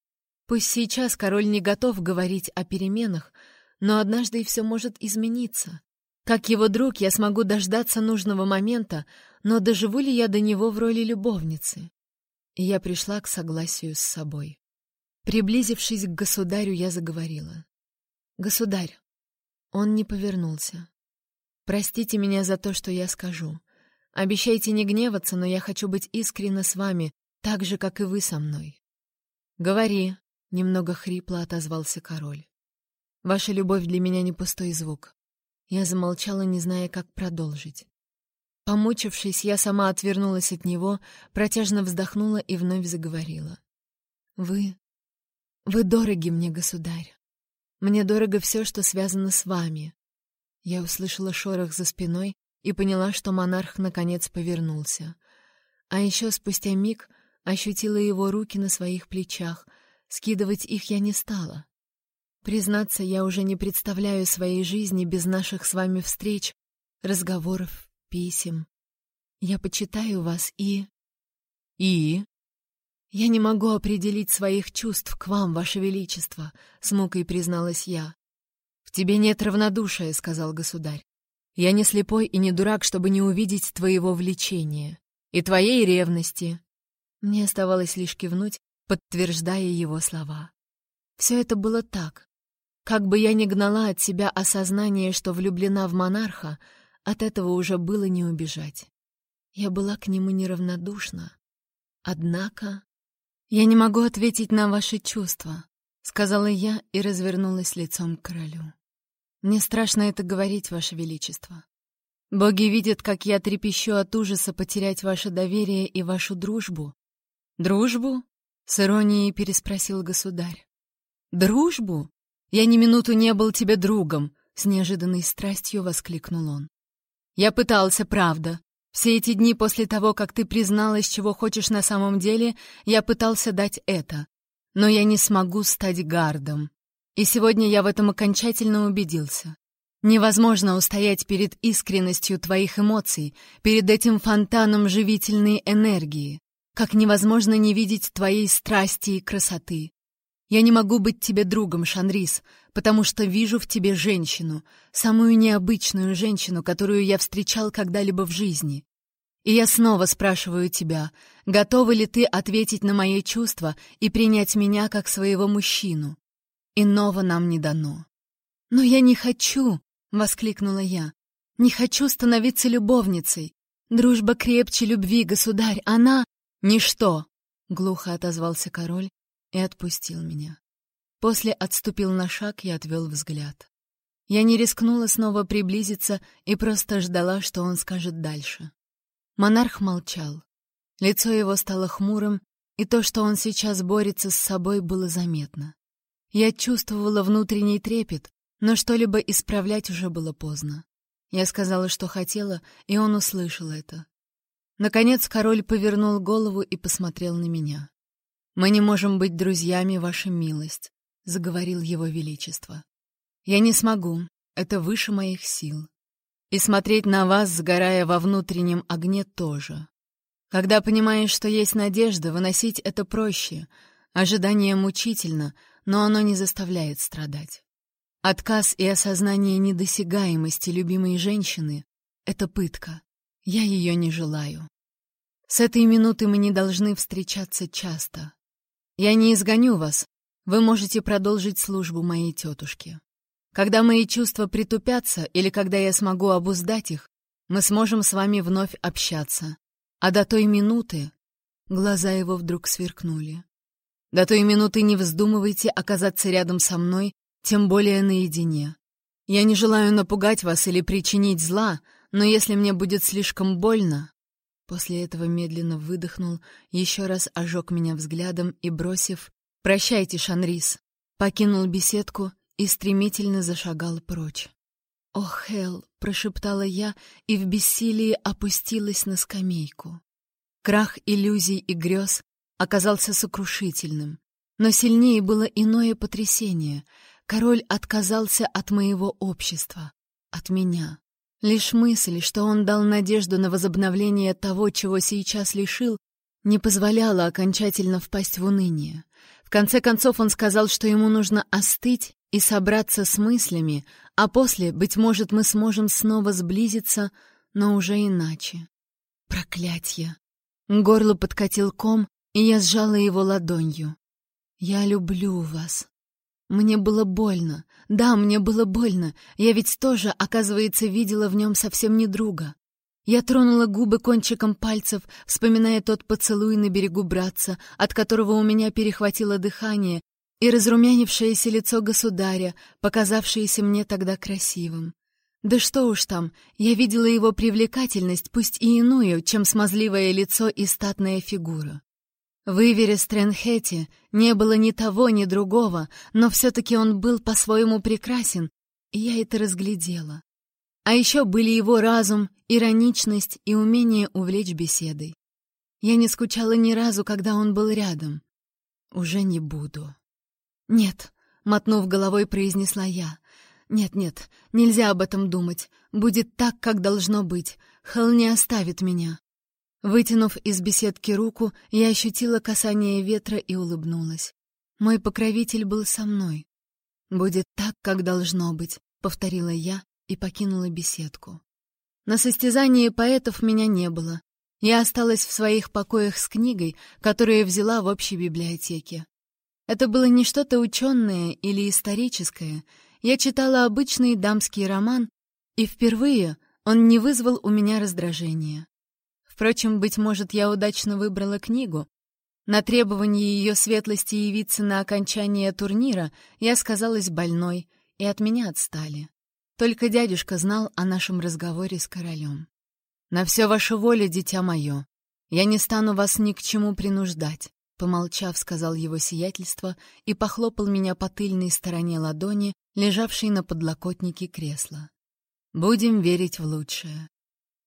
Пусть сейчас король не готов говорить о переменах, но однажды и все может измениться. Как его друг я смогу дождаться нужного момента, но доживу ли я до него в роли любовницы? И я пришла к согласию с собой. Приблизившись к государю, я заговорила. «Государь!» Он не повернулся. «Простите меня за то, что я скажу. Обещайте не гневаться, но я хочу быть искренна с вами, так же, как и вы со мной». «Говори», — немного хрипло отозвался король. «Ваша любовь для меня не пустой звук». Я замолчала, не зная, как продолжить. Помучившись, я сама отвернулась от него, протяжно вздохнула и вновь заговорила. «Вы... вы дороги мне, государь. Мне дорого все, что связано с вами». Я услышала шорох за спиной и поняла, что монарх наконец повернулся. А еще спустя миг ощутила его руки на своих плечах. Скидывать их я не стала. Признаться, я уже не представляю своей жизни без наших с вами встреч, разговоров, писем. Я почитаю вас и... И? Я не могу определить своих чувств к вам, ваше величество, с мукой призналась я. В тебе нет равнодушия, сказал государь. Я не слепой и не дурак, чтобы не увидеть твоего влечения и твоей ревности. Мне оставалось лишь кивнуть, подтверждая его слова. Все это было так. Как бы я ни гнала от себя осознание, что влюблена в монарха, от этого уже было не убежать. Я была к нему неравнодушна. Однако... «Я не могу ответить на ваши чувства», — сказала я и развернулась лицом к королю. «Мне страшно это говорить, ваше величество. Боги видят, как я трепещу от ужаса потерять ваше доверие и вашу дружбу, «Дружбу?» — с иронией переспросил государь. «Дружбу? Я ни минуту не был тебе другом!» — с неожиданной страстью воскликнул он. «Я пытался, правда. Все эти дни после того, как ты призналась, чего хочешь на самом деле, я пытался дать это. Но я не смогу стать гардом. И сегодня я в этом окончательно убедился. Невозможно устоять перед искренностью твоих эмоций, перед этим фонтаном живительной энергии как невозможно не видеть твоей страсти и красоты. Я не могу быть тебе другом, Шанрис, потому что вижу в тебе женщину, самую необычную женщину, которую я встречал когда-либо в жизни. И я снова спрашиваю тебя, готова ли ты ответить на мои чувства и принять меня как своего мужчину? Иного нам не дано. «Но я не хочу!» — воскликнула я. «Не хочу становиться любовницей. Дружба крепче любви, государь. Она «Ничто!» — глухо отозвался король и отпустил меня. После отступил на шаг и отвел взгляд. Я не рискнула снова приблизиться и просто ждала, что он скажет дальше. Монарх молчал. Лицо его стало хмурым, и то, что он сейчас борется с собой, было заметно. Я чувствовала внутренний трепет, но что-либо исправлять уже было поздно. Я сказала, что хотела, и он услышал это. Наконец король повернул голову и посмотрел на меня. «Мы не можем быть друзьями, ваша милость», — заговорил его величество. «Я не смогу, это выше моих сил. И смотреть на вас, сгорая во внутреннем огне, тоже. Когда понимаешь, что есть надежда, выносить это проще. Ожидание мучительно, но оно не заставляет страдать. Отказ и осознание недосягаемости любимой женщины — это пытка. Я ее не желаю. С этой минуты мы не должны встречаться часто. Я не изгоню вас. Вы можете продолжить службу моей тетушке. Когда мои чувства притупятся или когда я смогу обуздать их, мы сможем с вами вновь общаться. А до той минуты... Глаза его вдруг сверкнули. До той минуты не вздумывайте оказаться рядом со мной, тем более наедине. Я не желаю напугать вас или причинить зла, но если мне будет слишком больно...» После этого медленно выдохнул, еще раз ожег меня взглядом и, бросив «Прощайте, Шанрис!», покинул беседку и стремительно зашагал прочь. «Ох, Хелл!» — прошептала я и в бессилии опустилась на скамейку. Крах иллюзий и грез оказался сокрушительным, но сильнее было иное потрясение. Король отказался от моего общества, от меня. Лишь мысль, что он дал надежду на возобновление того, чего сейчас лишил, не позволяла окончательно впасть в уныние. В конце концов он сказал, что ему нужно остыть и собраться с мыслями, а после, быть может, мы сможем снова сблизиться, но уже иначе. Проклятье! Горло подкатил ком, и я сжала его ладонью. «Я люблю вас». Мне было больно. Да, мне было больно. Я ведь тоже, оказывается, видела в нем совсем не друга. Я тронула губы кончиком пальцев, вспоминая тот поцелуй на берегу братца, от которого у меня перехватило дыхание, и разрумянившееся лицо государя, показавшееся мне тогда красивым. Да что уж там, я видела его привлекательность, пусть и иную, чем смазливое лицо и статная фигура. В Ивере Стрэнхете не было ни того, ни другого, но все-таки он был по-своему прекрасен, и я это разглядела. А еще были его разум, ироничность и умение увлечь беседой. Я не скучала ни разу, когда он был рядом. Уже не буду. «Нет», — мотнув головой, произнесла я. «Нет-нет, нельзя об этом думать. Будет так, как должно быть. Хелл не оставит меня». Вытянув из беседки руку, я ощутила касание ветра и улыбнулась. Мой покровитель был со мной. «Будет так, как должно быть», — повторила я и покинула беседку. На состязании поэтов меня не было. Я осталась в своих покоях с книгой, которую взяла в общей библиотеке. Это было не что-то ученое или историческое. Я читала обычный дамский роман, и впервые он не вызвал у меня раздражения. Впрочем, быть может, я удачно выбрала книгу. На требование ее светлости явиться на окончание турнира я сказалась больной, и от меня отстали. Только дядюшка знал о нашем разговоре с королем. «На все ваша воля, дитя мое. Я не стану вас ни к чему принуждать. Помолчав, сказал его сиятельство и похлопал меня по тыльной стороне ладони, лежавшей на подлокотнике кресла. «Будем верить в лучшее».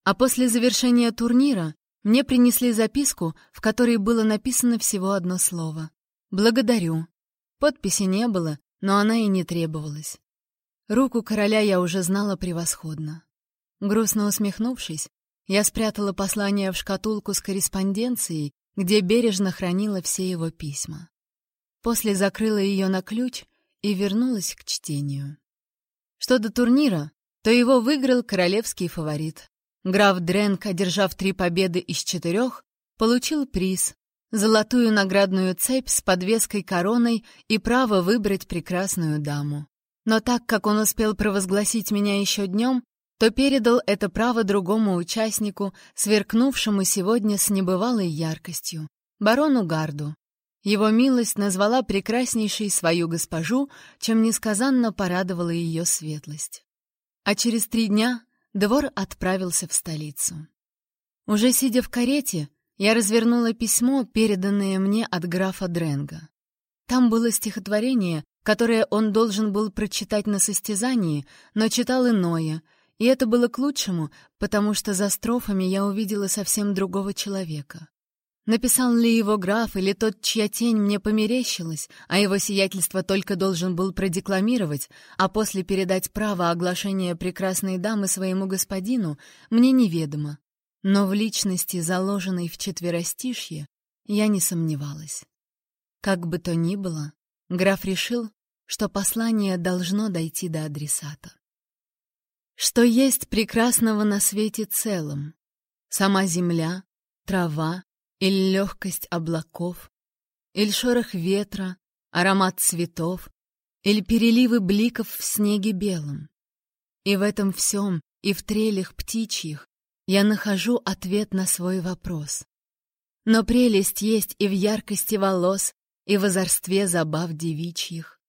А после завершения турнира мне принесли записку, в которой было написано всего одно слово. «Благодарю». Подписи не было, но она и не требовалась. Руку короля я уже знала превосходно. Грустно усмехнувшись, я спрятала послание в шкатулку с корреспонденцией где бережно хранила все его письма. После закрыла ее на ключ и вернулась к чтению. Что до турнира, то его выиграл королевский фаворит. Граф Дренк, одержав три победы из четырех, получил приз — золотую наградную цепь с подвеской короной и право выбрать прекрасную даму. Но так как он успел провозгласить меня еще днем, то передал это право другому участнику, сверкнувшему сегодня с небывалой яркостью, барону Гарду. Его милость назвала прекраснейшей свою госпожу, чем несказанно порадовала ее светлость. А через три дня двор отправился в столицу. Уже сидя в карете, я развернула письмо, переданное мне от графа Дренга. Там было стихотворение, которое он должен был прочитать на состязании, но читал иное — и это было к лучшему, потому что за строфами я увидела совсем другого человека. Написал ли его граф или тот, чья тень мне померещилась, а его сиятельство только должен был продекламировать, а после передать право оглашения прекрасной дамы своему господину, мне неведомо. Но в личности, заложенной в четверостишье, я не сомневалась. Как бы то ни было, граф решил, что послание должно дойти до адресата. Что есть прекрасного на свете целом? Сама земля, трава или легкость облаков, или шорох ветра, аромат цветов, или переливы бликов в снеге белом. И в этом всем, и в трелях птичьих, я нахожу ответ на свой вопрос. Но прелесть есть и в яркости волос, и в озорстве забав девичьих,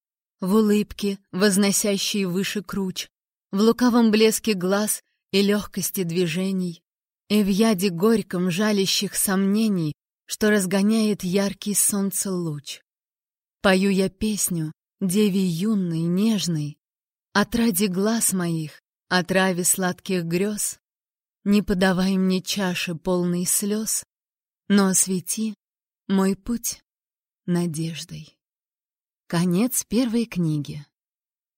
в улыбке, возносящей выше круч, в лукавом блеске глаз и легкости движений, и в яде горьком жалящих сомнений, что разгоняет яркий солнце луч. Пою я песню, деви юной, нежной, отради глаз моих, отраве сладких грез. Не подавай мне чаши полной слез, но освети мой путь надеждой. Конец первой книги.